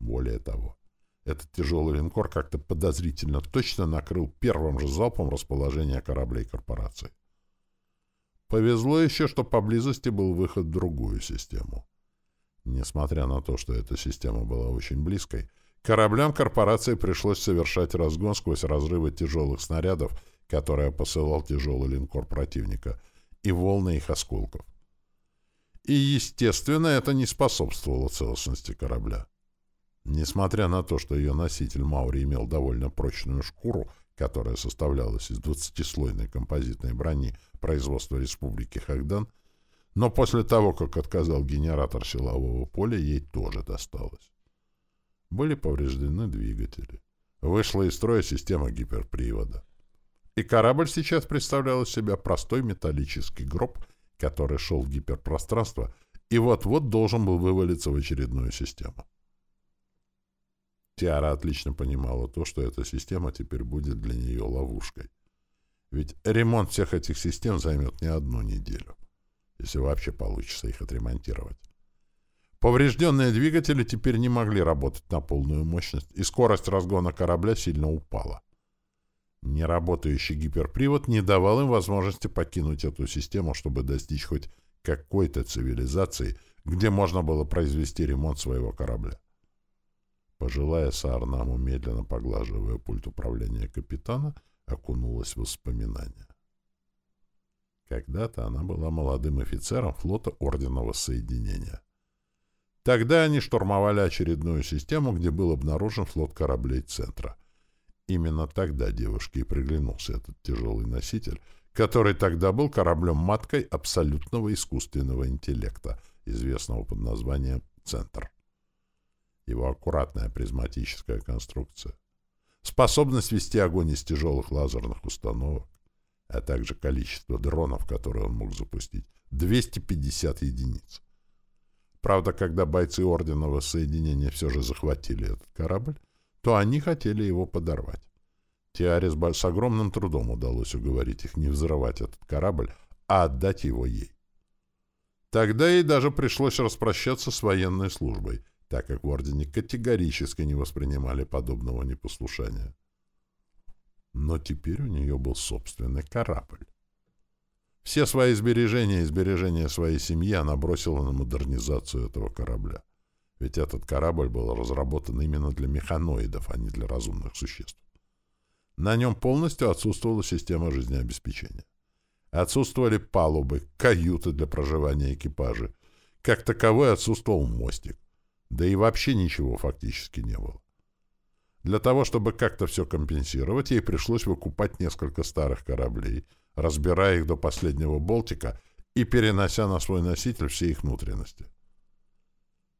A: Более того, этот тяжелый линкор как-то подозрительно точно накрыл первым же залпом расположение кораблей корпорации. Повезло еще, что поблизости был выход в другую систему. Несмотря на то, что эта система была очень близкой, кораблям корпорации пришлось совершать разгон сквозь разрывы тяжелых снарядов, которые посылал тяжелый линкор противника, и волны их осколков. И, естественно, это не способствовало целостности корабля. Несмотря на то, что ее носитель Маури имел довольно прочную шкуру, которая составлялась из двадцатислойной композитной брони производства Республики Хагдан, но после того, как отказал генератор силового поля, ей тоже досталось. Были повреждены двигатели. Вышла из строя система гиперпривода. И корабль сейчас представлял из себя простой металлический гроб, который шел в гиперпространство и вот-вот должен был вывалиться в очередную систему. Тиара отлично понимала то, что эта система теперь будет для нее ловушкой. Ведь ремонт всех этих систем займет не одну неделю, если вообще получится их отремонтировать. Поврежденные двигатели теперь не могли работать на полную мощность, и скорость разгона корабля сильно упала. Неработающий гиперпривод не давал им возможности покинуть эту систему, чтобы достичь хоть какой-то цивилизации, где можно было произвести ремонт своего корабля. Пожилая Саарнаму, медленно поглаживая пульт управления капитана, окунулась в воспоминания. Когда-то она была молодым офицером флота Орденного Соединения. Тогда они штурмовали очередную систему, где был обнаружен флот кораблей Центра. Именно тогда девушке и приглянулся этот тяжелый носитель, который тогда был кораблем-маткой абсолютного искусственного интеллекта, известного под названием «Центр» его аккуратная призматическая конструкция, способность вести огонь из тяжелых лазерных установок, а также количество дронов, которые он мог запустить, 250 единиц. Правда, когда бойцы Орденного Соединения все же захватили этот корабль, то они хотели его подорвать. Тиаре с огромным трудом удалось уговорить их не взрывать этот корабль, а отдать его ей. Тогда ей даже пришлось распрощаться с военной службой, так как в Ордене категорически не воспринимали подобного непослушания. Но теперь у нее был собственный корабль. Все свои сбережения и сбережения своей семьи она бросила на модернизацию этого корабля. Ведь этот корабль был разработан именно для механоидов, а не для разумных существ. На нем полностью отсутствовала система жизнеобеспечения. Отсутствовали палубы, каюты для проживания экипажа. Как таковой отсутствовал мостик. Да и вообще ничего фактически не было. Для того, чтобы как-то все компенсировать, ей пришлось выкупать несколько старых кораблей, разбирая их до последнего болтика и перенося на свой носитель все их внутренности.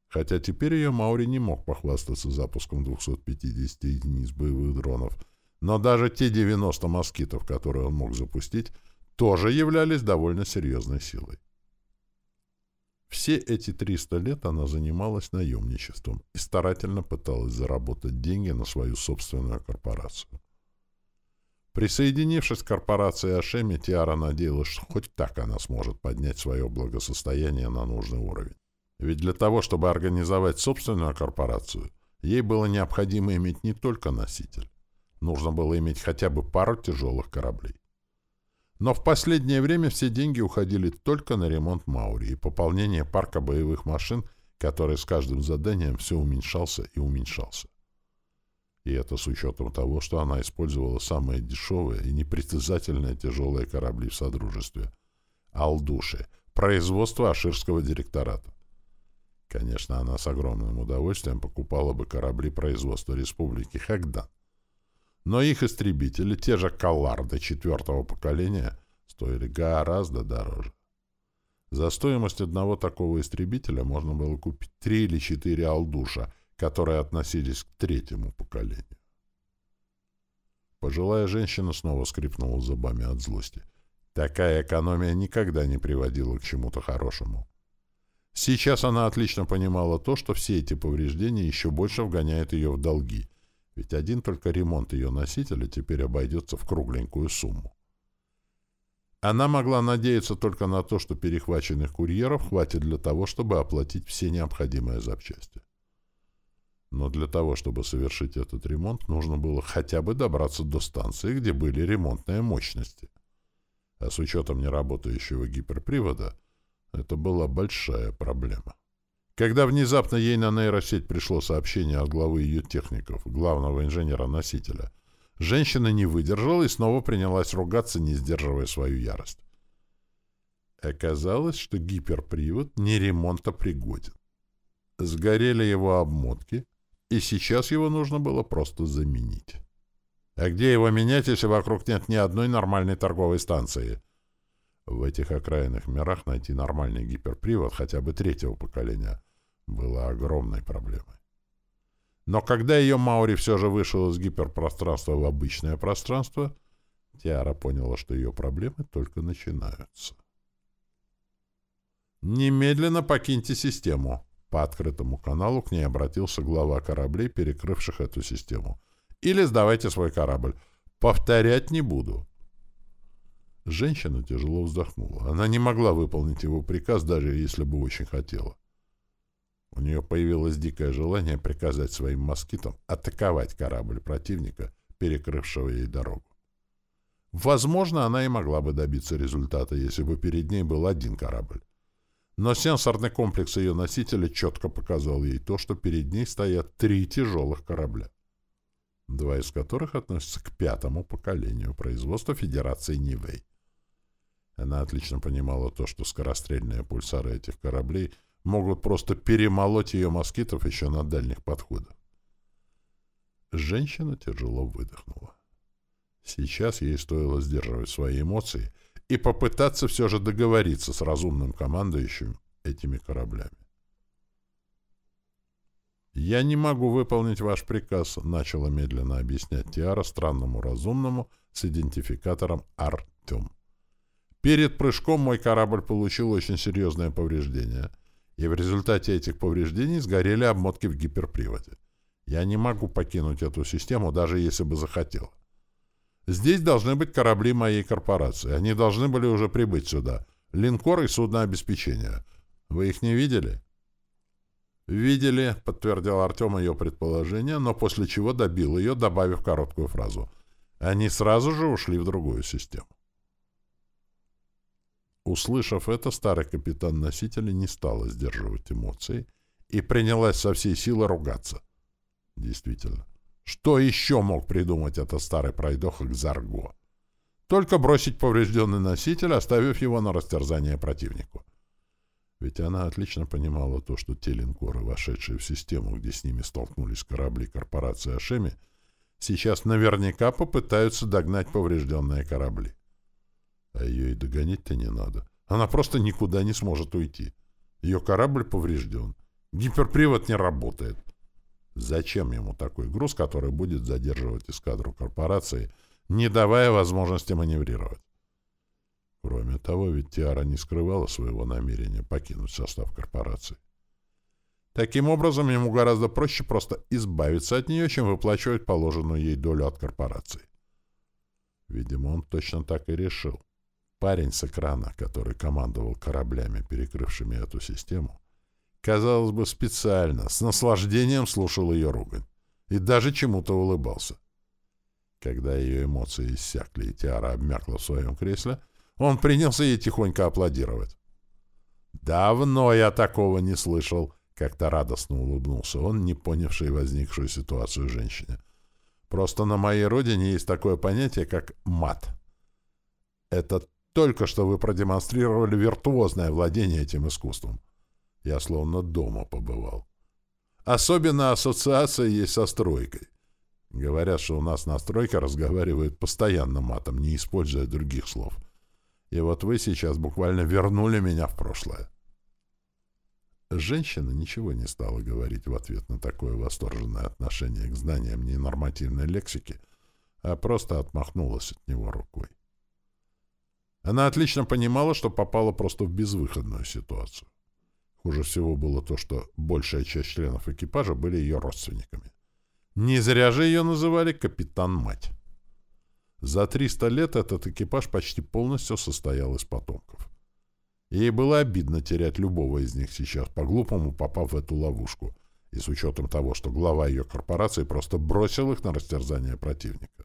A: Хотя теперь ее Маури не мог похвастаться запуском 250 единиц боевых дронов, Но даже те 90 москитов, которые он мог запустить, тоже являлись довольно серьезной силой. Все эти 300 лет она занималась наемничеством и старательно пыталась заработать деньги на свою собственную корпорацию. Присоединившись к корпорации Ашеми, Тиара надеялась, что хоть так она сможет поднять свое благосостояние на нужный уровень. Ведь для того, чтобы организовать собственную корпорацию, ей было необходимо иметь не только носитель. Нужно было иметь хотя бы пару тяжелых кораблей. Но в последнее время все деньги уходили только на ремонт Маури и пополнение парка боевых машин, который с каждым заданием все уменьшался и уменьшался. И это с учетом того, что она использовала самые дешевые и непритязательные тяжелые корабли в Содружестве. Алдуши. Производство Аширского директората. Конечно, она с огромным удовольствием покупала бы корабли производства Республики Хагдан. Но их истребители, те же «Калларды» четвертого поколения, стоили гораздо дороже. За стоимость одного такого истребителя можно было купить три или четыре «Алдуша», которые относились к третьему поколению. Пожилая женщина снова скрипнула зубами от злости. Такая экономия никогда не приводила к чему-то хорошему. Сейчас она отлично понимала то, что все эти повреждения еще больше вгоняют ее в долги, ведь один только ремонт ее носителя теперь обойдется в кругленькую сумму. Она могла надеяться только на то, что перехваченных курьеров хватит для того, чтобы оплатить все необходимые запчасти. Но для того, чтобы совершить этот ремонт, нужно было хотя бы добраться до станции, где были ремонтные мощности. А с учетом неработающего гиперпривода, это была большая проблема. Когда внезапно ей на нейросеть пришло сообщение от главы ее техников, главного инженера-носителя, женщина не выдержала и снова принялась ругаться, не сдерживая свою ярость. Оказалось, что гиперпривод не ремонтопригоден. Сгорели его обмотки, и сейчас его нужно было просто заменить. А где его менять, если вокруг нет ни одной нормальной торговой станции? В этих окраинных мирах найти нормальный гиперпривод хотя бы третьего поколения было огромной проблемой. Но когда ее Маури все же вышел из гиперпространства в обычное пространство, Тиара поняла, что ее проблемы только начинаются. «Немедленно покиньте систему», по открытому каналу к ней обратился глава кораблей, перекрывших эту систему. «Или сдавайте свой корабль. Повторять не буду». Женщина тяжело вздохнула. Она не могла выполнить его приказ, даже если бы очень хотела. У нее появилось дикое желание приказать своим москитам атаковать корабль противника, перекрывшего ей дорогу. Возможно, она и могла бы добиться результата, если бы перед ней был один корабль. Но сенсорный комплекс ее носителя четко показал ей то, что перед ней стоят три тяжелых корабля, два из которых относятся к пятому поколению производства Федерации Нивэй. Она отлично понимала то, что скорострельные пульсары этих кораблей могут просто перемолоть ее москитов еще на дальних подходах. Женщина тяжело выдохнула. Сейчас ей стоило сдерживать свои эмоции — и попытаться все же договориться с разумным командующим этими кораблями. «Я не могу выполнить ваш приказ», — начала медленно объяснять Тиара странному разумному с идентификатором «Артем». «Перед прыжком мой корабль получил очень серьезное повреждение, и в результате этих повреждений сгорели обмотки в гиперприводе. Я не могу покинуть эту систему, даже если бы захотел. Здесь должны быть корабли моей корпорации. Они должны были уже прибыть сюда. Линкор и судно обеспечения. Вы их не видели? «Видели», — подтвердил Артем ее предположение, но после чего добил ее, добавив короткую фразу. Они сразу же ушли в другую систему. Услышав это, старый капитан носителя не стала сдерживать эмоции и принялась со всей силы ругаться. Действительно, что еще мог придумать этот старый пройдоха Зарго? Только бросить поврежденный носитель, оставив его на растерзание противнику. Ведь она отлично понимала то, что те линкоры, вошедшие в систему, где с ними столкнулись корабли корпорации Ашеми, сейчас наверняка попытаются догнать поврежденные корабли. А ее и догонять-то не надо. Она просто никуда не сможет уйти. Ее корабль поврежден. Гиперпривод не работает. Зачем ему такой груз, который будет задерживать эскадру корпорации, не давая возможности маневрировать? Кроме того, ведь Тиара не скрывала своего намерения покинуть состав корпорации. Таким образом, ему гораздо проще просто избавиться от нее, чем выплачивать положенную ей долю от корпорации. Видимо, он точно так и решил. Парень с экрана, который командовал кораблями, перекрывшими эту систему, казалось бы, специально, с наслаждением слушал ее ругань и даже чему-то улыбался. Когда ее эмоции иссякли и Тиара обмякла в своем кресле, он принялся ей тихонько аплодировать. «Давно я такого не слышал», — как-то радостно улыбнулся он, не понявший возникшую ситуацию женщине. «Просто на моей родине есть такое понятие, как мат. Это только что вы продемонстрировали виртуозное владение этим искусством. Я словно дома побывал. Особенно ассоциация есть со стройкой. Говорят, что у нас на стройке разговаривают постоянно матом, не используя других слов. И вот вы сейчас буквально вернули меня в прошлое. Женщина ничего не стала говорить в ответ на такое восторженное отношение к знаниям ненормативной лексики, а просто отмахнулась от него рукой. Она отлично понимала, что попала просто в безвыходную ситуацию. Хуже всего было то, что большая часть членов экипажа были ее родственниками. Не зря же ее называли «капитан-мать». За 300 лет этот экипаж почти полностью состоял из потомков. Ей было обидно терять любого из них сейчас, по-глупому попав в эту ловушку, и с учетом того, что глава ее корпорации просто бросил их на растерзание противника.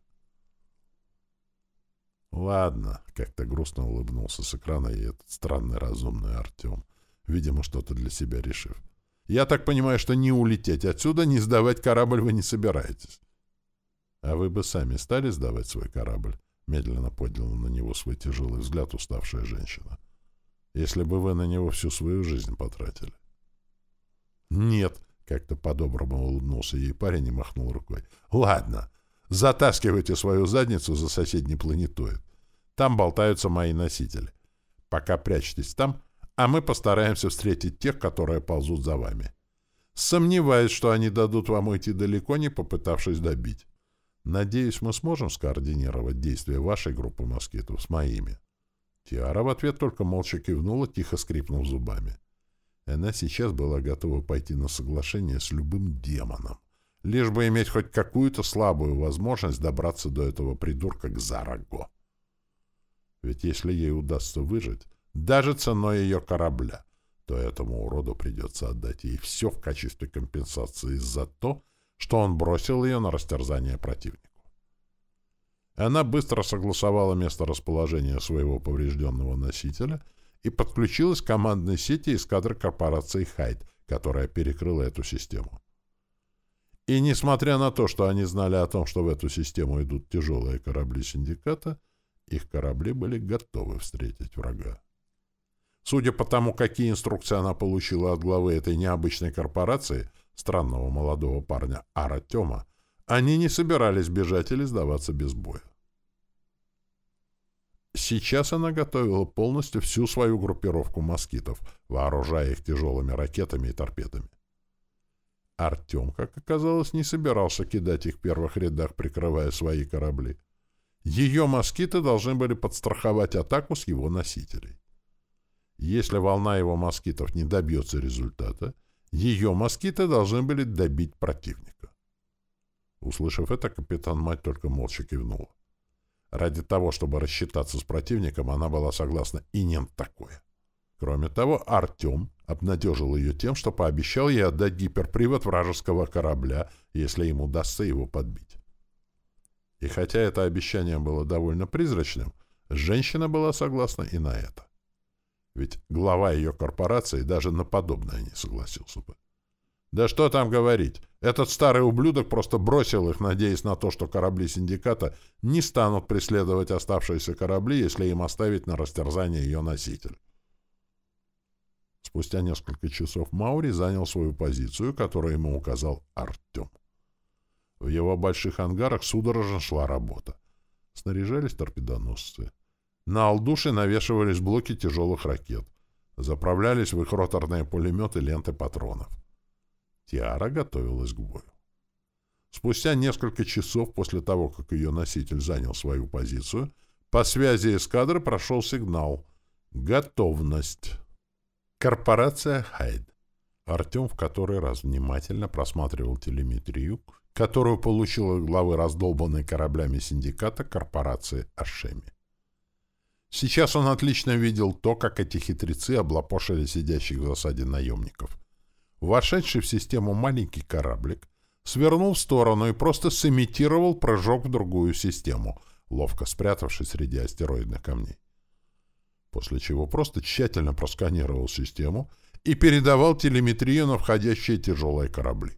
A: «Ладно», — как-то грустно улыбнулся с экрана и этот странный разумный Артем, видимо, что-то для себя решив. «Я так понимаю, что не улететь отсюда, не сдавать корабль вы не собираетесь». «А вы бы сами стали сдавать свой корабль?» — медленно подняла на него свой тяжелый взгляд уставшая женщина. «Если бы вы на него всю свою жизнь потратили». «Нет», — как-то по-доброму улыбнулся ей парень и махнул рукой. «Ладно, затаскивайте свою задницу за соседний планетоид. Там болтаются мои носители. Пока прячьтесь там, а мы постараемся встретить тех, которые ползут за вами. Сомневаюсь, что они дадут вам уйти далеко, не попытавшись добить. Надеюсь, мы сможем скоординировать действия вашей группы москитов с моими. Тиара в ответ только молча кивнула, тихо скрипнув зубами. Она сейчас была готова пойти на соглашение с любым демоном, лишь бы иметь хоть какую-то слабую возможность добраться до этого придурка к Зараго. Ведь если ей удастся выжить, даже ценой ее корабля, то этому уроду придется отдать ей все в качестве компенсации за то, что он бросил ее на растерзание противнику. Она быстро согласовала место расположения своего поврежденного носителя и подключилась к командной сети эскадры корпорации «Хайд», которая перекрыла эту систему. И несмотря на то, что они знали о том, что в эту систему идут тяжелые корабли синдиката, их корабли были готовы встретить врага. Судя по тому, какие инструкции она получила от главы этой необычной корпорации, странного молодого парня Аратема, они не собирались бежать или сдаваться без боя. Сейчас она готовила полностью всю свою группировку москитов, вооружая их тяжелыми ракетами и торпедами. Артем, как оказалось, не собирался кидать их в первых рядах, прикрывая свои корабли. Ее москиты должны были подстраховать атаку с его носителей. Если волна его москитов не добьется результата, ее москиты должны были добить противника. Услышав это, капитан-мать только молча кивнула. Ради того, чтобы рассчитаться с противником, она была согласна и не такое. Кроме того, Артем обнадежил ее тем, что пообещал ей отдать гиперпривод вражеского корабля, если им удастся его подбить. И хотя это обещание было довольно призрачным, женщина была согласна и на это. Ведь глава ее корпорации даже на подобное не согласился бы. Да что там говорить, этот старый ублюдок просто бросил их, надеясь на то, что корабли синдиката не станут преследовать оставшиеся корабли, если им оставить на растерзание ее носитель. Спустя несколько часов Маури занял свою позицию, которую ему указал Артем. В его больших ангарах судорожно шла работа. Снаряжались торпедоносцы. На Алдуше навешивались блоки тяжелых ракет. Заправлялись в их роторные пулеметы ленты патронов. Тиара готовилась к бою. Спустя несколько часов после того, как ее носитель занял свою позицию, по связи эскадры прошел сигнал «Готовность». Корпорация «Хайд». Артем в который раз внимательно просматривал телеметрию, которую получил от главы раздолбанной кораблями синдиката корпорации «Ашеми». Сейчас он отлично видел то, как эти хитрецы облапошили сидящих в засаде наемников. Вошедший в систему маленький кораблик свернул в сторону и просто сымитировал прыжок в другую систему, ловко спрятавшись среди астероидных камней. После чего просто тщательно просканировал систему и передавал телеметрию на входящие тяжелые корабли.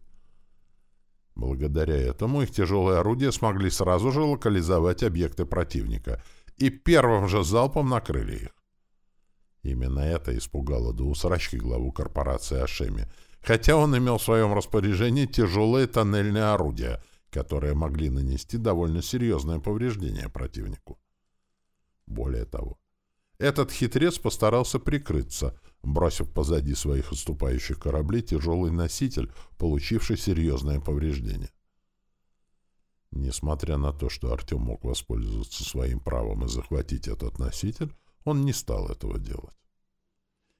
A: Благодаря этому их тяжелые орудия смогли сразу же локализовать объекты противника и первым же залпом накрыли их. Именно это испугало до усрачки главу корпорации Ашеми, хотя он имел в своем распоряжении тяжелые тоннельные орудия, которые могли нанести довольно серьезное повреждение противнику. Более того, этот хитрец постарался прикрыться, бросив позади своих отступающих кораблей тяжелый носитель, получивший серьезное повреждение. Несмотря на то, что Артем мог воспользоваться своим правом и захватить этот носитель, он не стал этого делать.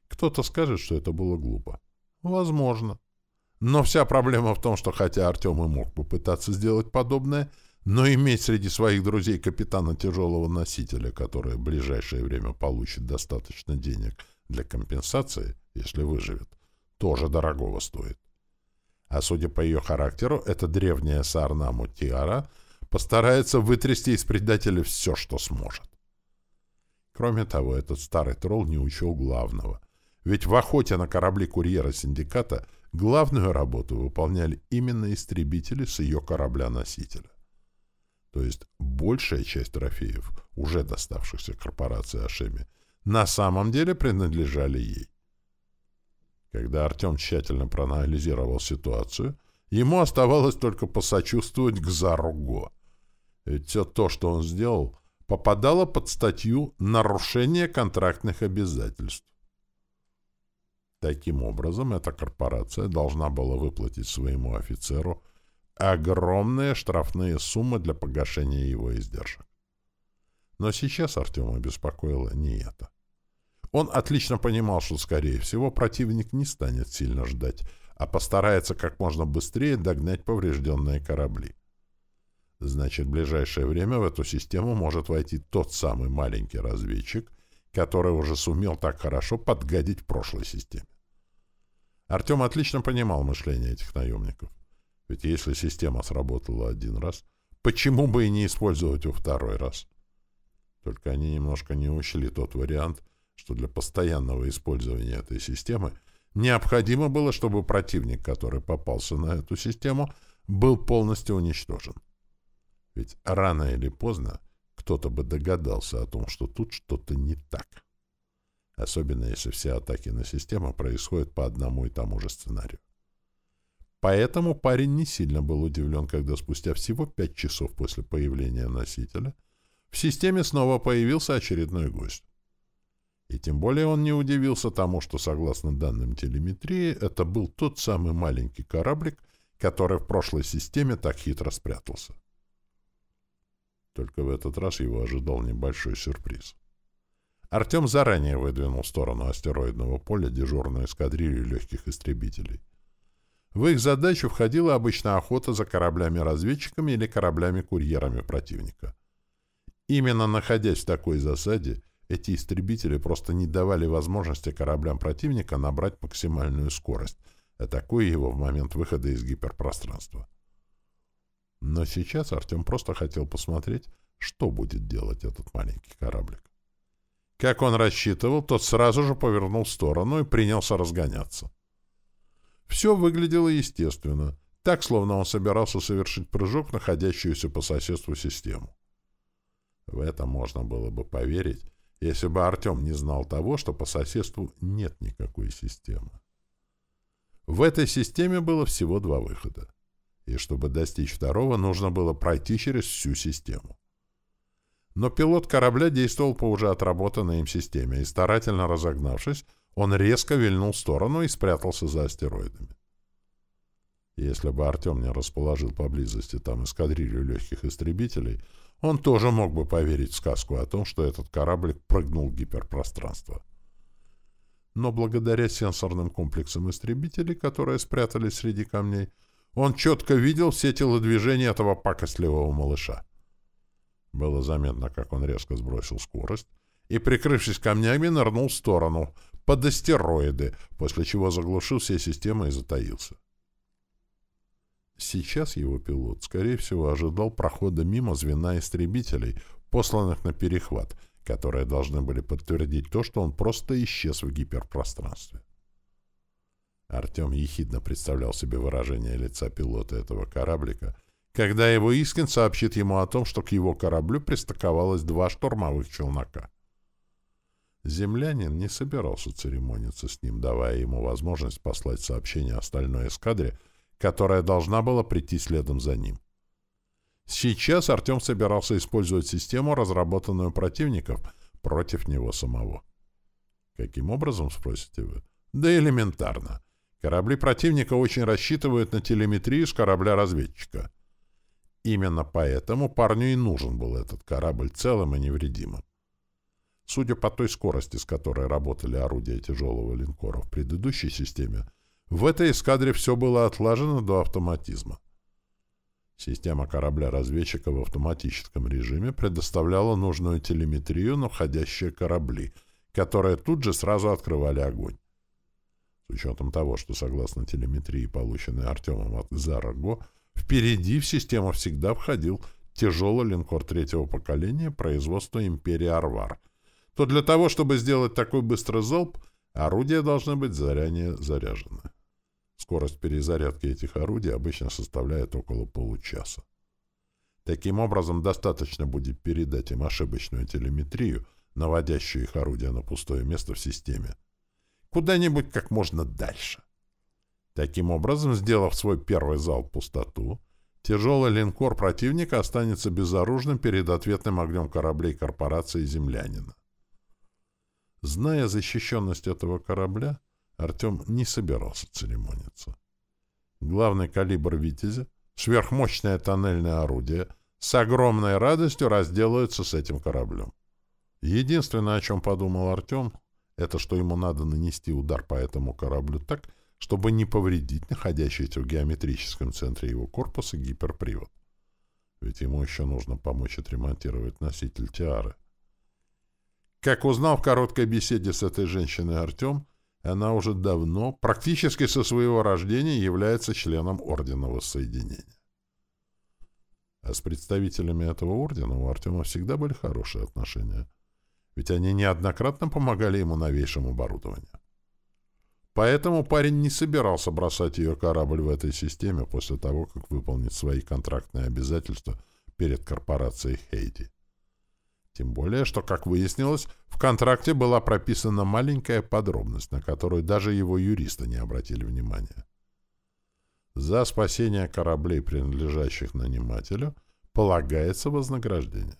A: Кто-то скажет, что это было глупо. Возможно. Но вся проблема в том, что хотя Артем и мог попытаться сделать подобное, но иметь среди своих друзей капитана тяжелого носителя, который в ближайшее время получит достаточно денег для компенсации, если выживет, тоже дорогого стоит. А судя по ее характеру, эта древняя Саарнаму Тиара постарается вытрясти из предателя все, что сможет. Кроме того, этот старый тролл не учел главного. Ведь в охоте на корабли курьера синдиката главную работу выполняли именно истребители с ее корабля-носителя. То есть большая часть трофеев, уже доставшихся корпорации Ашеми, на самом деле принадлежали ей. Когда Артем тщательно проанализировал ситуацию, ему оставалось только посочувствовать к Заруго. Ведь все то, что он сделал, попадало под статью «Нарушение контрактных обязательств». Таким образом, эта корпорация должна была выплатить своему офицеру огромные штрафные суммы для погашения его издержек. Но сейчас Артема беспокоило не это. Он отлично понимал, что, скорее всего, противник не станет сильно ждать, а постарается как можно быстрее догнать поврежденные корабли. Значит, в ближайшее время в эту систему может войти тот самый маленький разведчик, который уже сумел так хорошо подгадить в прошлой системе. Артем отлично понимал мышление этих наемников. Ведь если система сработала один раз, почему бы и не использовать его второй раз? Только они немножко не учли тот вариант, что для постоянного использования этой системы необходимо было, чтобы противник, который попался на эту систему, был полностью уничтожен. Ведь рано или поздно кто-то бы догадался о том, что тут что-то не так. Особенно если все атаки на систему происходят по одному и тому же сценарию. Поэтому парень не сильно был удивлен, когда спустя всего пять часов после появления носителя в системе снова появился очередной гость. И тем более он не удивился тому, что, согласно данным телеметрии, это был тот самый маленький кораблик, который в прошлой системе так хитро спрятался. Только в этот раз его ожидал небольшой сюрприз. Артем заранее выдвинул в сторону астероидного поля дежурную эскадрилью легких истребителей. В их задачу входила обычная охота за кораблями-разведчиками или кораблями-курьерами противника. Именно находясь в такой засаде, эти истребители просто не давали возможности кораблям противника набрать максимальную скорость, атакуя его в момент выхода из гиперпространства. Но сейчас Артем просто хотел посмотреть, что будет делать этот маленький кораблик. Как он рассчитывал, тот сразу же повернул в сторону и принялся разгоняться. Все выглядело естественно, так, словно он собирался совершить прыжок в находящуюся по соседству систему. В это можно было бы поверить, если бы Артем не знал того, что по соседству нет никакой системы. В этой системе было всего два выхода, и чтобы достичь второго, нужно было пройти через всю систему. Но пилот корабля действовал по уже отработанной им системе, и, старательно разогнавшись, он резко вильнул в сторону и спрятался за астероидами. Если бы Артем не расположил поблизости там эскадрилью легких истребителей, он тоже мог бы поверить в сказку о том, что этот кораблик прыгнул в гиперпространство. Но благодаря сенсорным комплексам истребителей, которые спрятались среди камней, он четко видел все телодвижения этого пакостливого малыша. Было заметно, как он резко сбросил скорость и, прикрывшись камнями, нырнул в сторону, под астероиды, после чего заглушил все системы и затаился. Сейчас его пилот, скорее всего, ожидал прохода мимо звена истребителей, посланных на перехват, которые должны были подтвердить то, что он просто исчез в гиперпространстве. Артем ехидно представлял себе выражение лица пилота этого кораблика, когда его Искин сообщит ему о том, что к его кораблю пристыковалось два штурмовых челнока. Землянин не собирался церемониться с ним, давая ему возможность послать сообщение остальной эскадре, которая должна была прийти следом за ним. Сейчас Артем собирался использовать систему, разработанную противников, против него самого. Каким образом, спросите вы? Да элементарно. Корабли противника очень рассчитывают на телеметрию с корабля-разведчика. Именно поэтому парню и нужен был этот корабль целым и невредимым. Судя по той скорости, с которой работали орудия тяжелого линкора в предыдущей системе, в этой эскадре все было отлажено до автоматизма. Система корабля-разведчика в автоматическом режиме предоставляла нужную телеметрию на входящие корабли, которые тут же сразу открывали огонь. С учетом того, что согласно телеметрии, полученной Артемом от Зараго, впереди в систему всегда входил тяжелый линкор третьего поколения производства империи Арвар, то для того, чтобы сделать такой быстрый залп, орудия должны быть заранее заряжены. Скорость перезарядки этих орудий обычно составляет около получаса. Таким образом, достаточно будет передать им ошибочную телеметрию, наводящую их орудия на пустое место в системе. Куда-нибудь как можно дальше. Таким образом, сделав свой первый залп пустоту, тяжелый линкор противника останется безоружным перед ответным огнем кораблей корпорации «Землянина». Зная защищенность этого корабля, Артем не собирался церемониться. Главный калибр «Витязя», сверхмощное тоннельное орудие, с огромной радостью разделаются с этим кораблем. Единственное, о чем подумал Артем, это что ему надо нанести удар по этому кораблю так, чтобы не повредить находящийся в геометрическом центре его корпуса гиперпривод. Ведь ему еще нужно помочь отремонтировать носитель Тиары. Как узнал в короткой беседе с этой женщиной Артем, она уже давно, практически со своего рождения, является членом Ордена Воссоединения. А с представителями этого ордена у Артема всегда были хорошие отношения, ведь они неоднократно помогали ему новейшим оборудованием. Поэтому парень не собирался бросать ее корабль в этой системе после того, как выполнит свои контрактные обязательства перед корпорацией Хейди. Тем более, что, как выяснилось, в контракте была прописана маленькая подробность, на которую даже его юристы не обратили внимания. За спасение кораблей, принадлежащих нанимателю, полагается вознаграждение.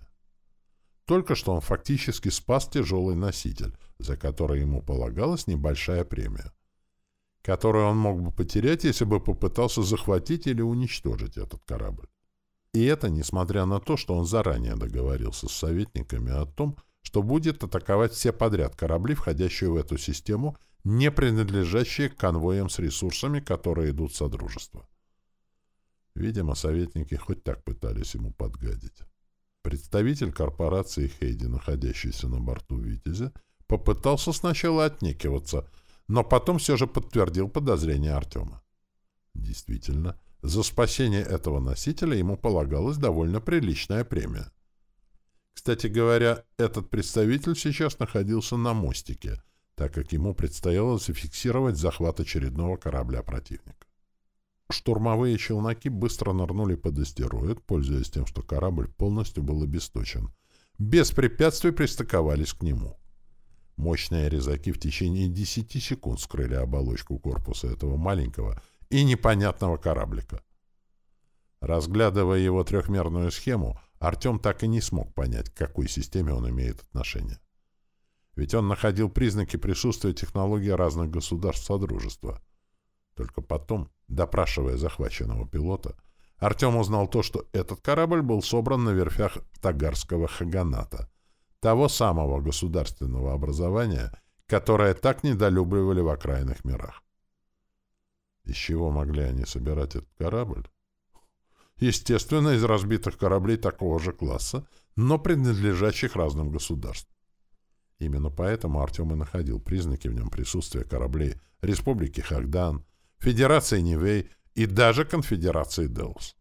A: Только что он фактически спас тяжелый носитель, за который ему полагалась небольшая премия, которую он мог бы потерять, если бы попытался захватить или уничтожить этот корабль. И это несмотря на то, что он заранее договорился с советниками о том, что будет атаковать все подряд корабли, входящие в эту систему, не принадлежащие к конвоям с ресурсами, которые идут в Содружество. Видимо, советники хоть так пытались ему подгадить. Представитель корпорации Хейди, находящийся на борту «Витязя», попытался сначала отнекиваться, но потом все же подтвердил подозрения Артема. Действительно, за спасение этого носителя ему полагалась довольно приличная премия. Кстати говоря, этот представитель сейчас находился на мостике, так как ему предстояло зафиксировать захват очередного корабля противника. Штурмовые челноки быстро нырнули под астероид, пользуясь тем, что корабль полностью был обесточен. Без препятствий пристыковались к нему. Мощные резаки в течение 10 секунд скрыли оболочку корпуса этого маленького и непонятного кораблика. Разглядывая его трехмерную схему, Артем так и не смог понять, к какой системе он имеет отношение. Ведь он находил признаки присутствия технологий разных государств Содружества. Только потом, допрашивая захваченного пилота, Артем узнал то, что этот корабль был собран на верфях Тагарского Хаганата, того самого государственного образования, которое так недолюбливали в окраинных мирах. Из чего могли они собирать этот корабль? Естественно, из разбитых кораблей такого же класса, но принадлежащих разным государствам. Именно поэтому Артем и находил признаки в нем присутствия кораблей Республики Хагдан, Федерации Нивей и даже конфедерации Деус.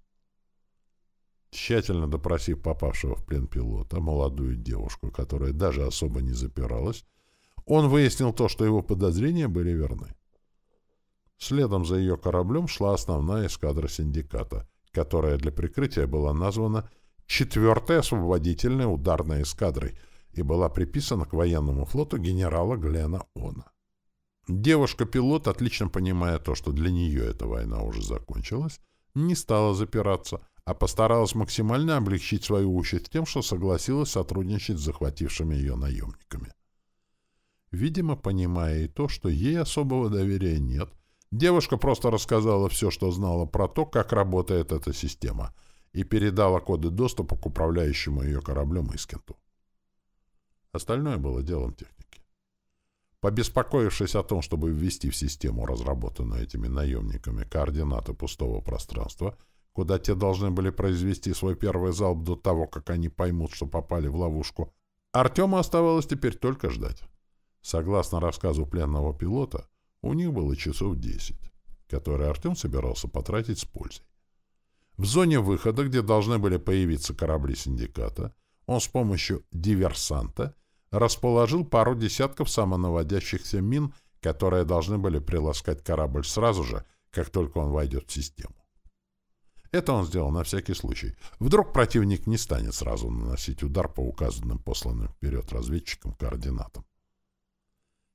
A: Тщательно допросив попавшего в плен пилота, молодую девушку, которая даже особо не запиралась, он выяснил то, что его подозрения были верны. Следом за ее кораблем шла основная эскадра синдиката, которая для прикрытия была названа «Четвертой освободительной ударной эскадрой» и была приписана к военному флоту генерала Глена Она. Девушка-пилот, отлично понимая то, что для нее эта война уже закончилась, не стала запираться, а постаралась максимально облегчить свою участь тем, что согласилась сотрудничать с захватившими ее наемниками. Видимо, понимая и то, что ей особого доверия нет, девушка просто рассказала все, что знала про то, как работает эта система, и передала коды доступа к управляющему ее кораблем Искенту. Остальное было делом техники. Побеспокоившись о том, чтобы ввести в систему, разработанную этими наемниками, координаты пустого пространства, куда те должны были произвести свой первый залп до того, как они поймут, что попали в ловушку, Артему оставалось теперь только ждать. Согласно рассказу пленного пилота, у них было часов 10, которые Артем собирался потратить с пользой. В зоне выхода, где должны были появиться корабли синдиката, он с помощью диверсанта — расположил пару десятков самонаводящихся мин, которые должны были приласкать корабль сразу же, как только он войдет в систему. Это он сделал на всякий случай. Вдруг противник не станет сразу наносить удар по указанным посланным вперед разведчикам координатам.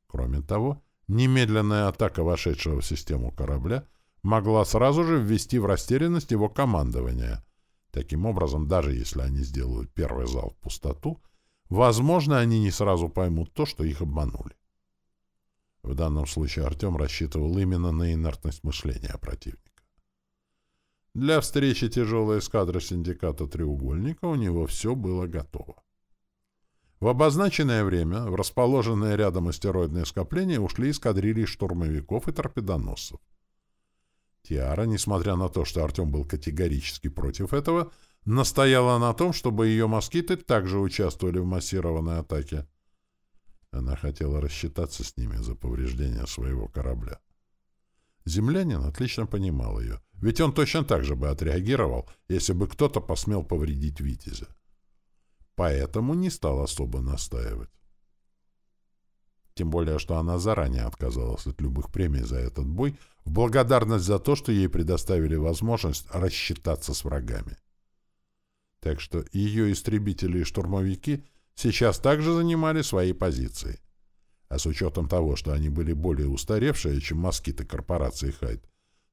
A: Кроме того, немедленная атака вошедшего в систему корабля могла сразу же ввести в растерянность его командование. Таким образом, даже если они сделают первый зал в пустоту, Возможно, они не сразу поймут то, что их обманули. В данном случае Артем рассчитывал именно на инертность мышления противника. Для встречи тяжелой эскадры синдиката «Треугольника» у него все было готово. В обозначенное время в расположенное рядом астероидное скопление ушли эскадрильи штурмовиков и торпедоносцев. Тиара, несмотря на то, что Артем был категорически против этого, настояла на том, чтобы ее москиты также участвовали в массированной атаке. Она хотела рассчитаться с ними за повреждение своего корабля. Землянин отлично понимал ее, ведь он точно так же бы отреагировал, если бы кто-то посмел повредить Витязя. Поэтому не стал особо настаивать. Тем более, что она заранее отказалась от любых премий за этот бой в благодарность за то, что ей предоставили возможность рассчитаться с врагами. Так что ее истребители и штурмовики сейчас также занимали свои позиции. А с учетом того, что они были более устаревшие, чем москиты корпорации Хайд,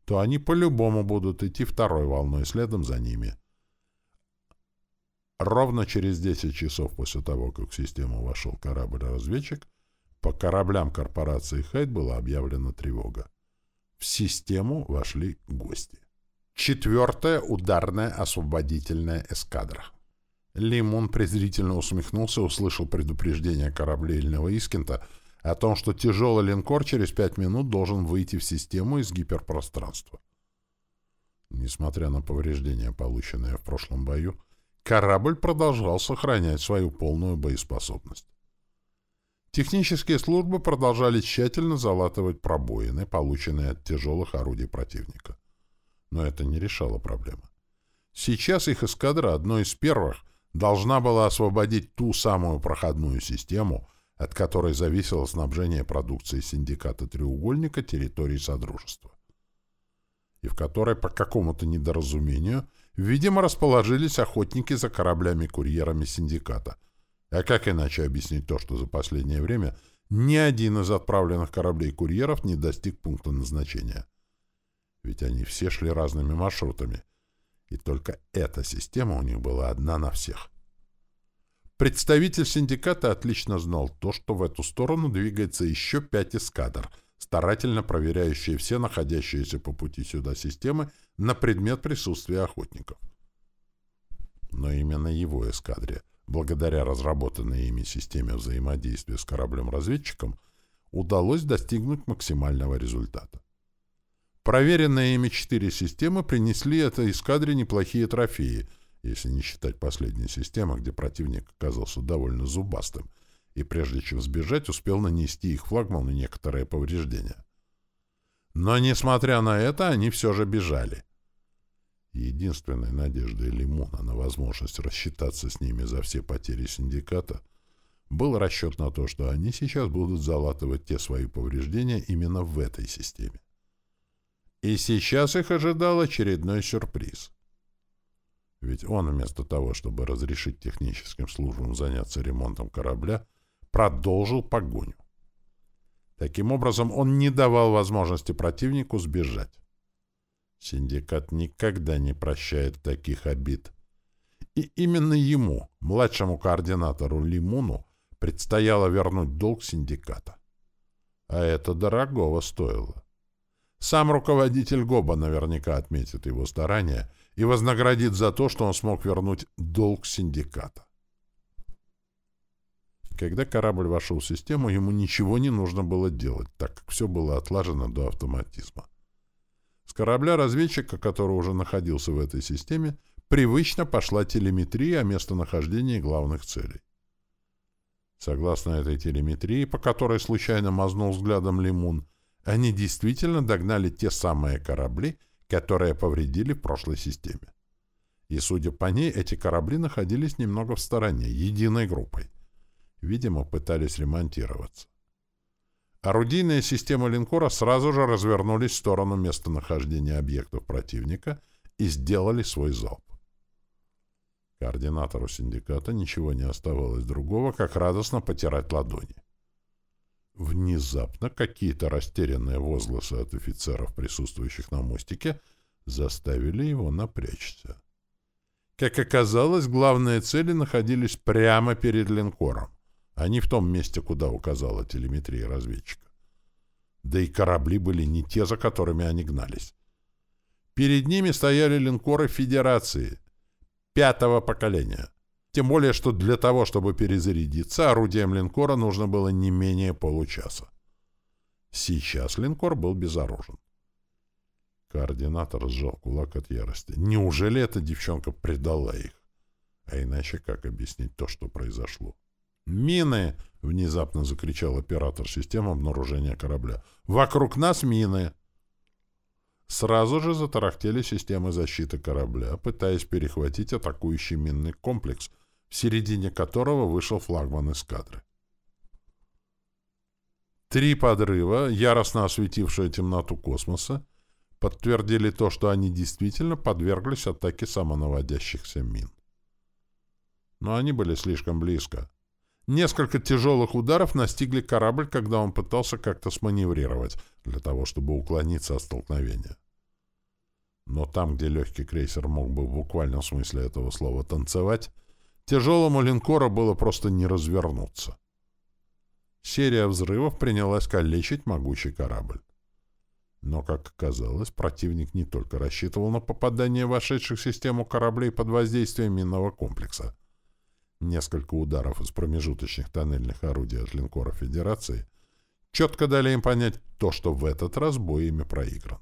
A: то они по-любому будут идти второй волной следом за ними. Ровно через 10 часов после того, как в систему вошел корабль-разведчик, по кораблям корпорации Хайд была объявлена тревога. В систему вошли гости. Четвертая ударная освободительная эскадра. Лимон презрительно усмехнулся, услышал предупреждение кораблельного Искента о том, что тяжелый линкор через пять минут должен выйти в систему из гиперпространства. Несмотря на повреждения, полученные в прошлом бою, корабль продолжал сохранять свою полную боеспособность. Технические службы продолжали тщательно залатывать пробоины, полученные от тяжелых орудий противника но это не решало проблемы. Сейчас их эскадра, одной из первых, должна была освободить ту самую проходную систему, от которой зависело снабжение продукции синдиката «Треугольника» территории Содружества, и в которой по какому-то недоразумению, видимо, расположились охотники за кораблями-курьерами синдиката. А как иначе объяснить то, что за последнее время ни один из отправленных кораблей-курьеров не достиг пункта назначения? ведь они все шли разными маршрутами, и только эта система у них была одна на всех. Представитель синдиката отлично знал то, что в эту сторону двигается еще пять эскадр, старательно проверяющие все находящиеся по пути сюда системы на предмет присутствия охотников. Но именно его эскадре, благодаря разработанной ими системе взаимодействия с кораблем-разведчиком, удалось достигнуть максимального результата. Проверенные ими четыре системы принесли этой эскадре неплохие трофеи, если не считать последней системы, где противник оказался довольно зубастым, и прежде чем сбежать, успел нанести их флагману некоторые повреждения. Но, несмотря на это, они все же бежали. Единственной надеждой Лимона на возможность рассчитаться с ними за все потери синдиката был расчет на то, что они сейчас будут залатывать те свои повреждения именно в этой системе. И сейчас их ожидал очередной сюрприз. Ведь он вместо того, чтобы разрешить техническим службам заняться ремонтом корабля, продолжил погоню. Таким образом, он не давал возможности противнику сбежать. Синдикат никогда не прощает таких обид. И именно ему, младшему координатору Лимуну, предстояло вернуть долг синдиката. А это дорогого стоило. Сам руководитель ГОБа наверняка отметит его старания и вознаградит за то, что он смог вернуть долг синдиката. Когда корабль вошел в систему, ему ничего не нужно было делать, так как все было отлажено до автоматизма. С корабля-разведчика, который уже находился в этой системе, привычно пошла телеметрия о местонахождении главных целей. Согласно этой телеметрии, по которой случайно мазнул взглядом Лимун, они действительно догнали те самые корабли, которые повредили в прошлой системе. И, судя по ней, эти корабли находились немного в стороне, единой группой. Видимо, пытались ремонтироваться. Орудийные системы линкора сразу же развернулись в сторону местонахождения объектов противника и сделали свой залп. Координатору синдиката ничего не оставалось другого, как радостно потирать ладони. Внезапно какие-то растерянные возгласы от офицеров, присутствующих на мостике, заставили его напрячься. Как оказалось, главные цели находились прямо перед линкором, а не в том месте, куда указала телеметрия разведчика. Да и корабли были не те, за которыми они гнались. Перед ними стояли линкоры Федерации пятого поколения — тем более, что для того, чтобы перезарядиться, орудием линкора нужно было не менее получаса. Сейчас линкор был безоружен. Координатор сжал кулак от ярости. Неужели эта девчонка предала их? А иначе как объяснить то, что произошло? «Мины!» — внезапно закричал оператор системы обнаружения корабля. «Вокруг нас мины!» Сразу же затарахтели системы защиты корабля, пытаясь перехватить атакующий минный комплекс, в середине которого вышел флагман эскадры. Три подрыва, яростно осветившие темноту космоса, подтвердили то, что они действительно подверглись атаке самонаводящихся мин. Но они были слишком близко. Несколько тяжелых ударов настигли корабль, когда он пытался как-то сманеврировать, для того, чтобы уклониться от столкновения. Но там, где легкий крейсер мог бы в буквальном смысле этого слова танцевать, Тяжелому линкору было просто не развернуться. Серия взрывов принялась калечить могучий корабль. Но, как оказалось, противник не только рассчитывал на попадание вошедших в систему кораблей под воздействием минного комплекса. Несколько ударов из промежуточных тоннельных орудий от линкора Федерации четко дали им понять то, что в этот раз бой ими проигран.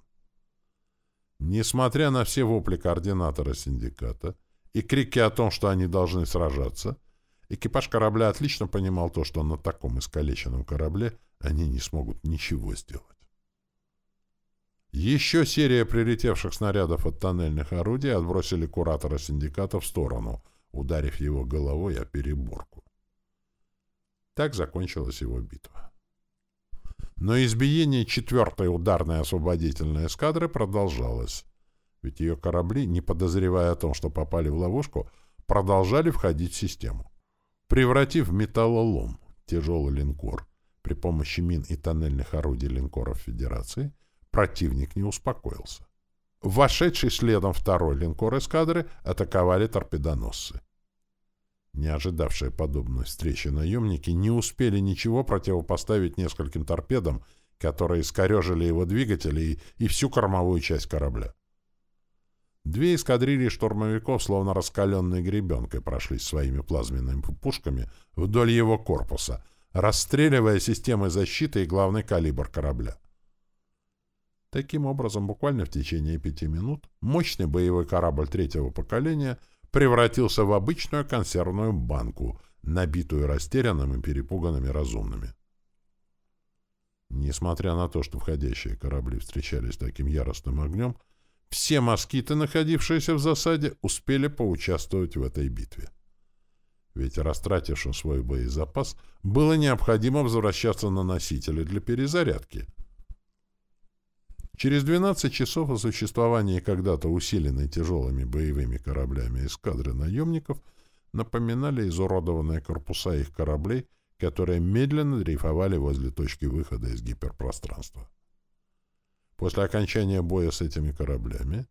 A: Несмотря на все вопли координатора синдиката, и крики о том, что они должны сражаться, экипаж корабля отлично понимал то, что на таком искалеченном корабле они не смогут ничего сделать. Еще серия прилетевших снарядов от тоннельных орудий отбросили куратора синдиката в сторону, ударив его головой о переборку. Так закончилась его битва. Но избиение четвертой ударной освободительной эскадры продолжалось, ведь ее корабли, не подозревая о том, что попали в ловушку, продолжали входить в систему. Превратив в металлолом тяжелый линкор при помощи мин и тоннельных орудий линкоров Федерации, противник не успокоился. Вошедший следом второй линкор эскадры атаковали торпедоносцы. Не ожидавшие подобной встречи наемники не успели ничего противопоставить нескольким торпедам, которые искорежили его двигатели и, и всю кормовую часть корабля. Две эскадрильи штурмовиков, словно раскаленной гребенкой, прошлись своими плазменными пушками вдоль его корпуса, расстреливая системы защиты и главный калибр корабля. Таким образом, буквально в течение пяти минут мощный боевой корабль третьего поколения превратился в обычную консервную банку, набитую растерянными и перепуганными разумными. Несмотря на то, что входящие корабли встречались таким яростным огнем, все москиты, находившиеся в засаде, успели поучаствовать в этой битве. Ведь, растратившим свой боезапас, было необходимо возвращаться на носители для перезарядки. Через 12 часов о существовании когда-то усиленной тяжелыми боевыми кораблями эскадры наемников напоминали изуродованные корпуса их кораблей, которые медленно дрейфовали возле точки выхода из гиперпространства. После окончания боя с этими кораблями,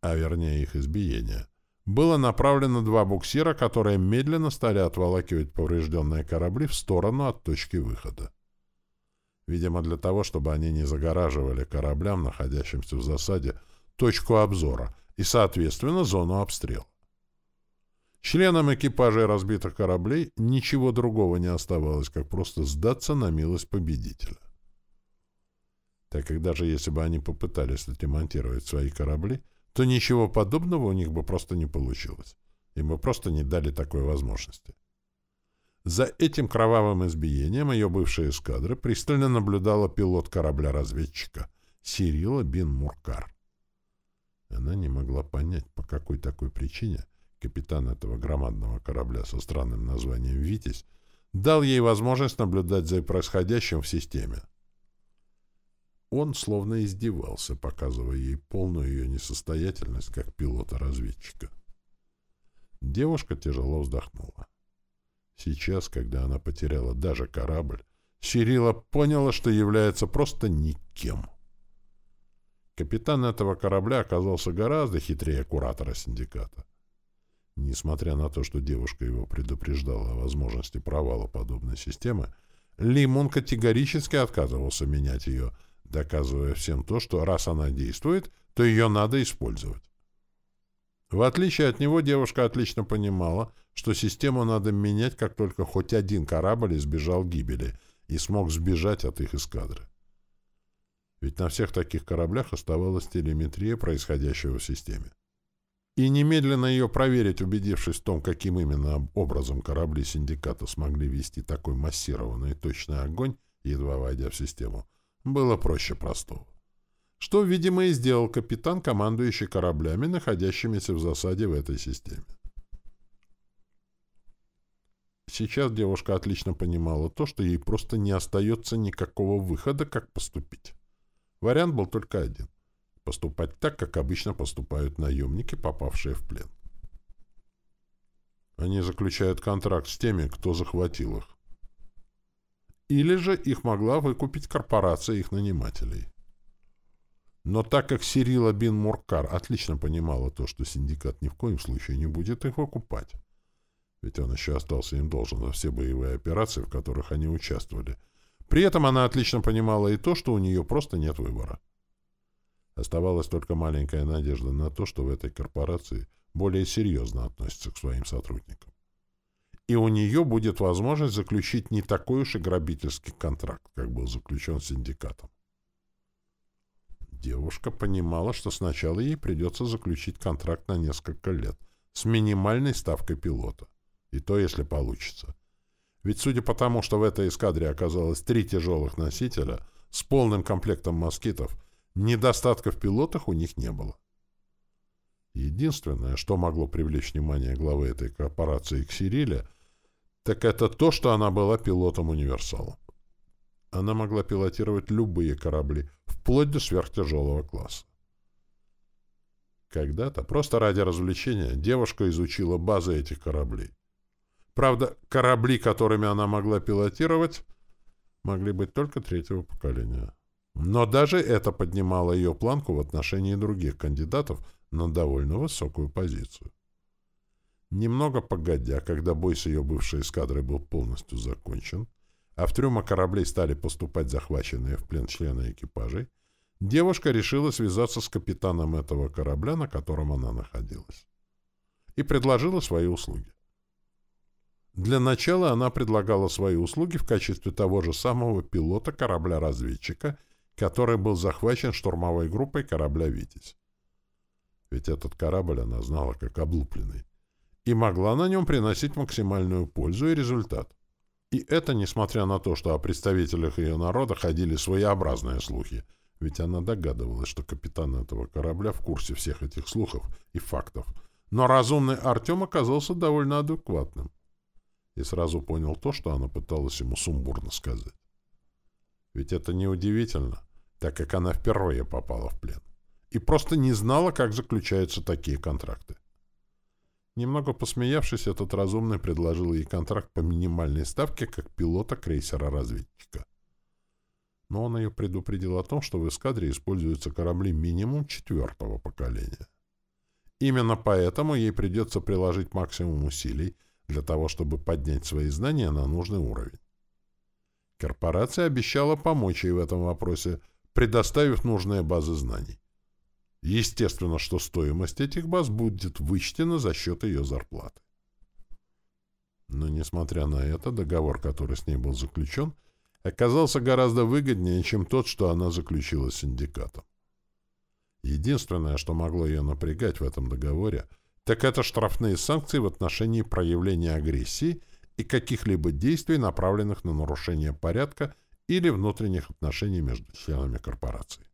A: а вернее их избиения, было направлено два буксира, которые медленно стали отволакивать поврежденные корабли в сторону от точки выхода. Видимо, для того, чтобы они не загораживали кораблям, находящимся в засаде, точку обзора и, соответственно, зону обстрела. Членам экипажей разбитых кораблей ничего другого не оставалось, как просто сдаться на милость победителя так как даже если бы они попытались отремонтировать свои корабли, то ничего подобного у них бы просто не получилось. Им бы просто не дали такой возможности. За этим кровавым избиением ее бывшая эскадра пристально наблюдала пилот корабля-разведчика Сирила Бин Муркар. Она не могла понять, по какой такой причине капитан этого громадного корабля со странным названием «Витязь» дал ей возможность наблюдать за происходящим в системе. Он словно издевался, показывая ей полную ее несостоятельность как пилота-разведчика. Девушка тяжело вздохнула. Сейчас, когда она потеряла даже корабль, Сирила поняла, что является просто никем. Капитан этого корабля оказался гораздо хитрее куратора синдиката. Несмотря на то, что девушка его предупреждала о возможности провала подобной системы, Лимон категорически отказывался менять ее — доказывая всем то, что раз она действует, то ее надо использовать. В отличие от него, девушка отлично понимала, что систему надо менять, как только хоть один корабль избежал гибели и смог сбежать от их эскадры. Ведь на всех таких кораблях оставалась телеметрия происходящего в системе. И немедленно ее проверить, убедившись в том, каким именно образом корабли синдиката смогли вести такой массированный и точный огонь, едва войдя в систему, было проще простого. Что, видимо, и сделал капитан, командующий кораблями, находящимися в засаде в этой системе. Сейчас девушка отлично понимала то, что ей просто не остается никакого выхода, как поступить. Вариант был только один — поступать так, как обычно поступают наемники, попавшие в плен. Они заключают контракт с теми, кто захватил их или же их могла выкупить корпорация их нанимателей. Но так как Сирила Бин Муркар отлично понимала то, что синдикат ни в коем случае не будет их выкупать, ведь он еще остался им должен за все боевые операции, в которых они участвовали, при этом она отлично понимала и то, что у нее просто нет выбора. Оставалась только маленькая надежда на то, что в этой корпорации более серьезно относятся к своим сотрудникам и у нее будет возможность заключить не такой уж и грабительский контракт, как был заключен с синдикатом. Девушка понимала, что сначала ей придется заключить контракт на несколько лет с минимальной ставкой пилота. И то, если получится. Ведь судя по тому, что в этой эскадре оказалось три тяжелых носителя с полным комплектом москитов, недостатков в пилотах у них не было. Единственное, что могло привлечь внимание главы этой корпорации к Сириле — так это то, что она была пилотом-универсалом. Она могла пилотировать любые корабли, вплоть до сверхтяжелого класса. Когда-то, просто ради развлечения, девушка изучила базы этих кораблей. Правда, корабли, которыми она могла пилотировать, могли быть только третьего поколения. Но даже это поднимало ее планку в отношении других кандидатов на довольно высокую позицию. Немного погодя, когда бой с ее бывшей эскадрой был полностью закончен, а в трюмы кораблей стали поступать захваченные в плен члены экипажей, девушка решила связаться с капитаном этого корабля, на котором она находилась, и предложила свои услуги. Для начала она предлагала свои услуги в качестве того же самого пилота корабля-разведчика, который был захвачен штурмовой группой корабля «Витязь». Ведь этот корабль она знала как облупленный и могла на нем приносить максимальную пользу и результат. И это несмотря на то, что о представителях ее народа ходили своеобразные слухи, ведь она догадывалась, что капитан этого корабля в курсе всех этих слухов и фактов. Но разумный Артем оказался довольно адекватным и сразу понял то, что она пыталась ему сумбурно сказать. Ведь это неудивительно, так как она впервые попала в плен и просто не знала, как заключаются такие контракты. Немного посмеявшись, этот разумный предложил ей контракт по минимальной ставке как пилота крейсера-разведчика. Но он ее предупредил о том, что в эскадре используются корабли минимум четвертого поколения. Именно поэтому ей придется приложить максимум усилий для того, чтобы поднять свои знания на нужный уровень. Корпорация обещала помочь ей в этом вопросе, предоставив нужные базы знаний. Естественно, что стоимость этих баз будет вычтена за счет ее зарплаты. Но, несмотря на это, договор, который с ней был заключен, оказался гораздо выгоднее, чем тот, что она заключила с синдикатом. Единственное, что могло ее напрягать в этом договоре, так это штрафные санкции в отношении проявления агрессии и каких-либо действий, направленных на нарушение порядка или внутренних отношений между членами корпорации.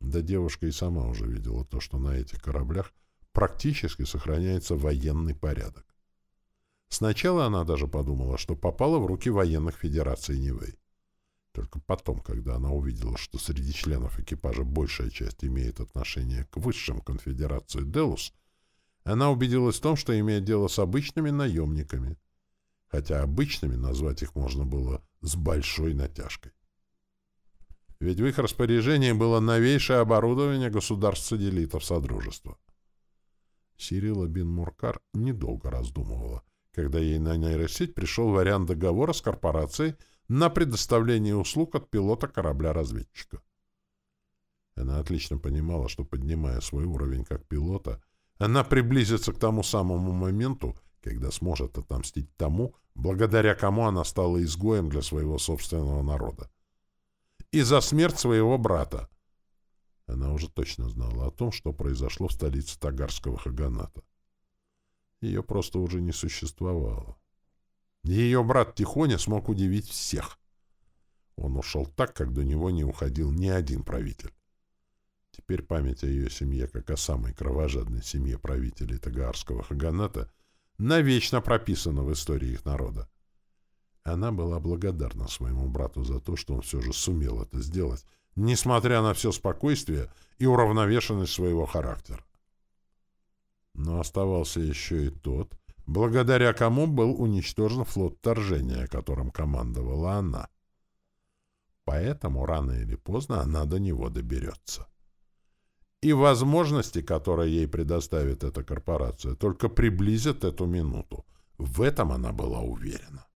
A: Да девушка и сама уже видела то, что на этих кораблях практически сохраняется военный порядок. Сначала она даже подумала, что попала в руки военных Федерации Нивэй. Только потом, когда она увидела, что среди членов экипажа большая часть имеет отношение к высшим конфедерации Делус, она убедилась в том, что имеет дело с обычными наемниками, хотя обычными назвать их можно было с большой натяжкой ведь в их распоряжении было новейшее оборудование государств-сателлитов Содружества. Сирила Бин Муркар недолго раздумывала, когда ей на нейросеть пришел вариант договора с корпорацией на предоставление услуг от пилота корабля-разведчика. Она отлично понимала, что, поднимая свой уровень как пилота, она приблизится к тому самому моменту, когда сможет отомстить тому, благодаря кому она стала изгоем для своего собственного народа и за смерть своего брата. Она уже точно знала о том, что произошло в столице Тагарского Хаганата. Ее просто уже не существовало. Ее брат Тихоня смог удивить всех. Он ушел так, как до него не уходил ни один правитель. Теперь память о ее семье, как о самой кровожадной семье правителей Тагарского Хаганата, навечно прописана в истории их народа. Она была благодарна своему брату за то, что он все же сумел это сделать, несмотря на все спокойствие и уравновешенность своего характера. Но оставался еще и тот, благодаря кому был уничтожен флот вторжения, которым командовала она. Поэтому рано или поздно она до него доберется. И возможности, которые ей предоставит эта корпорация, только приблизят эту минуту. В этом она была уверена.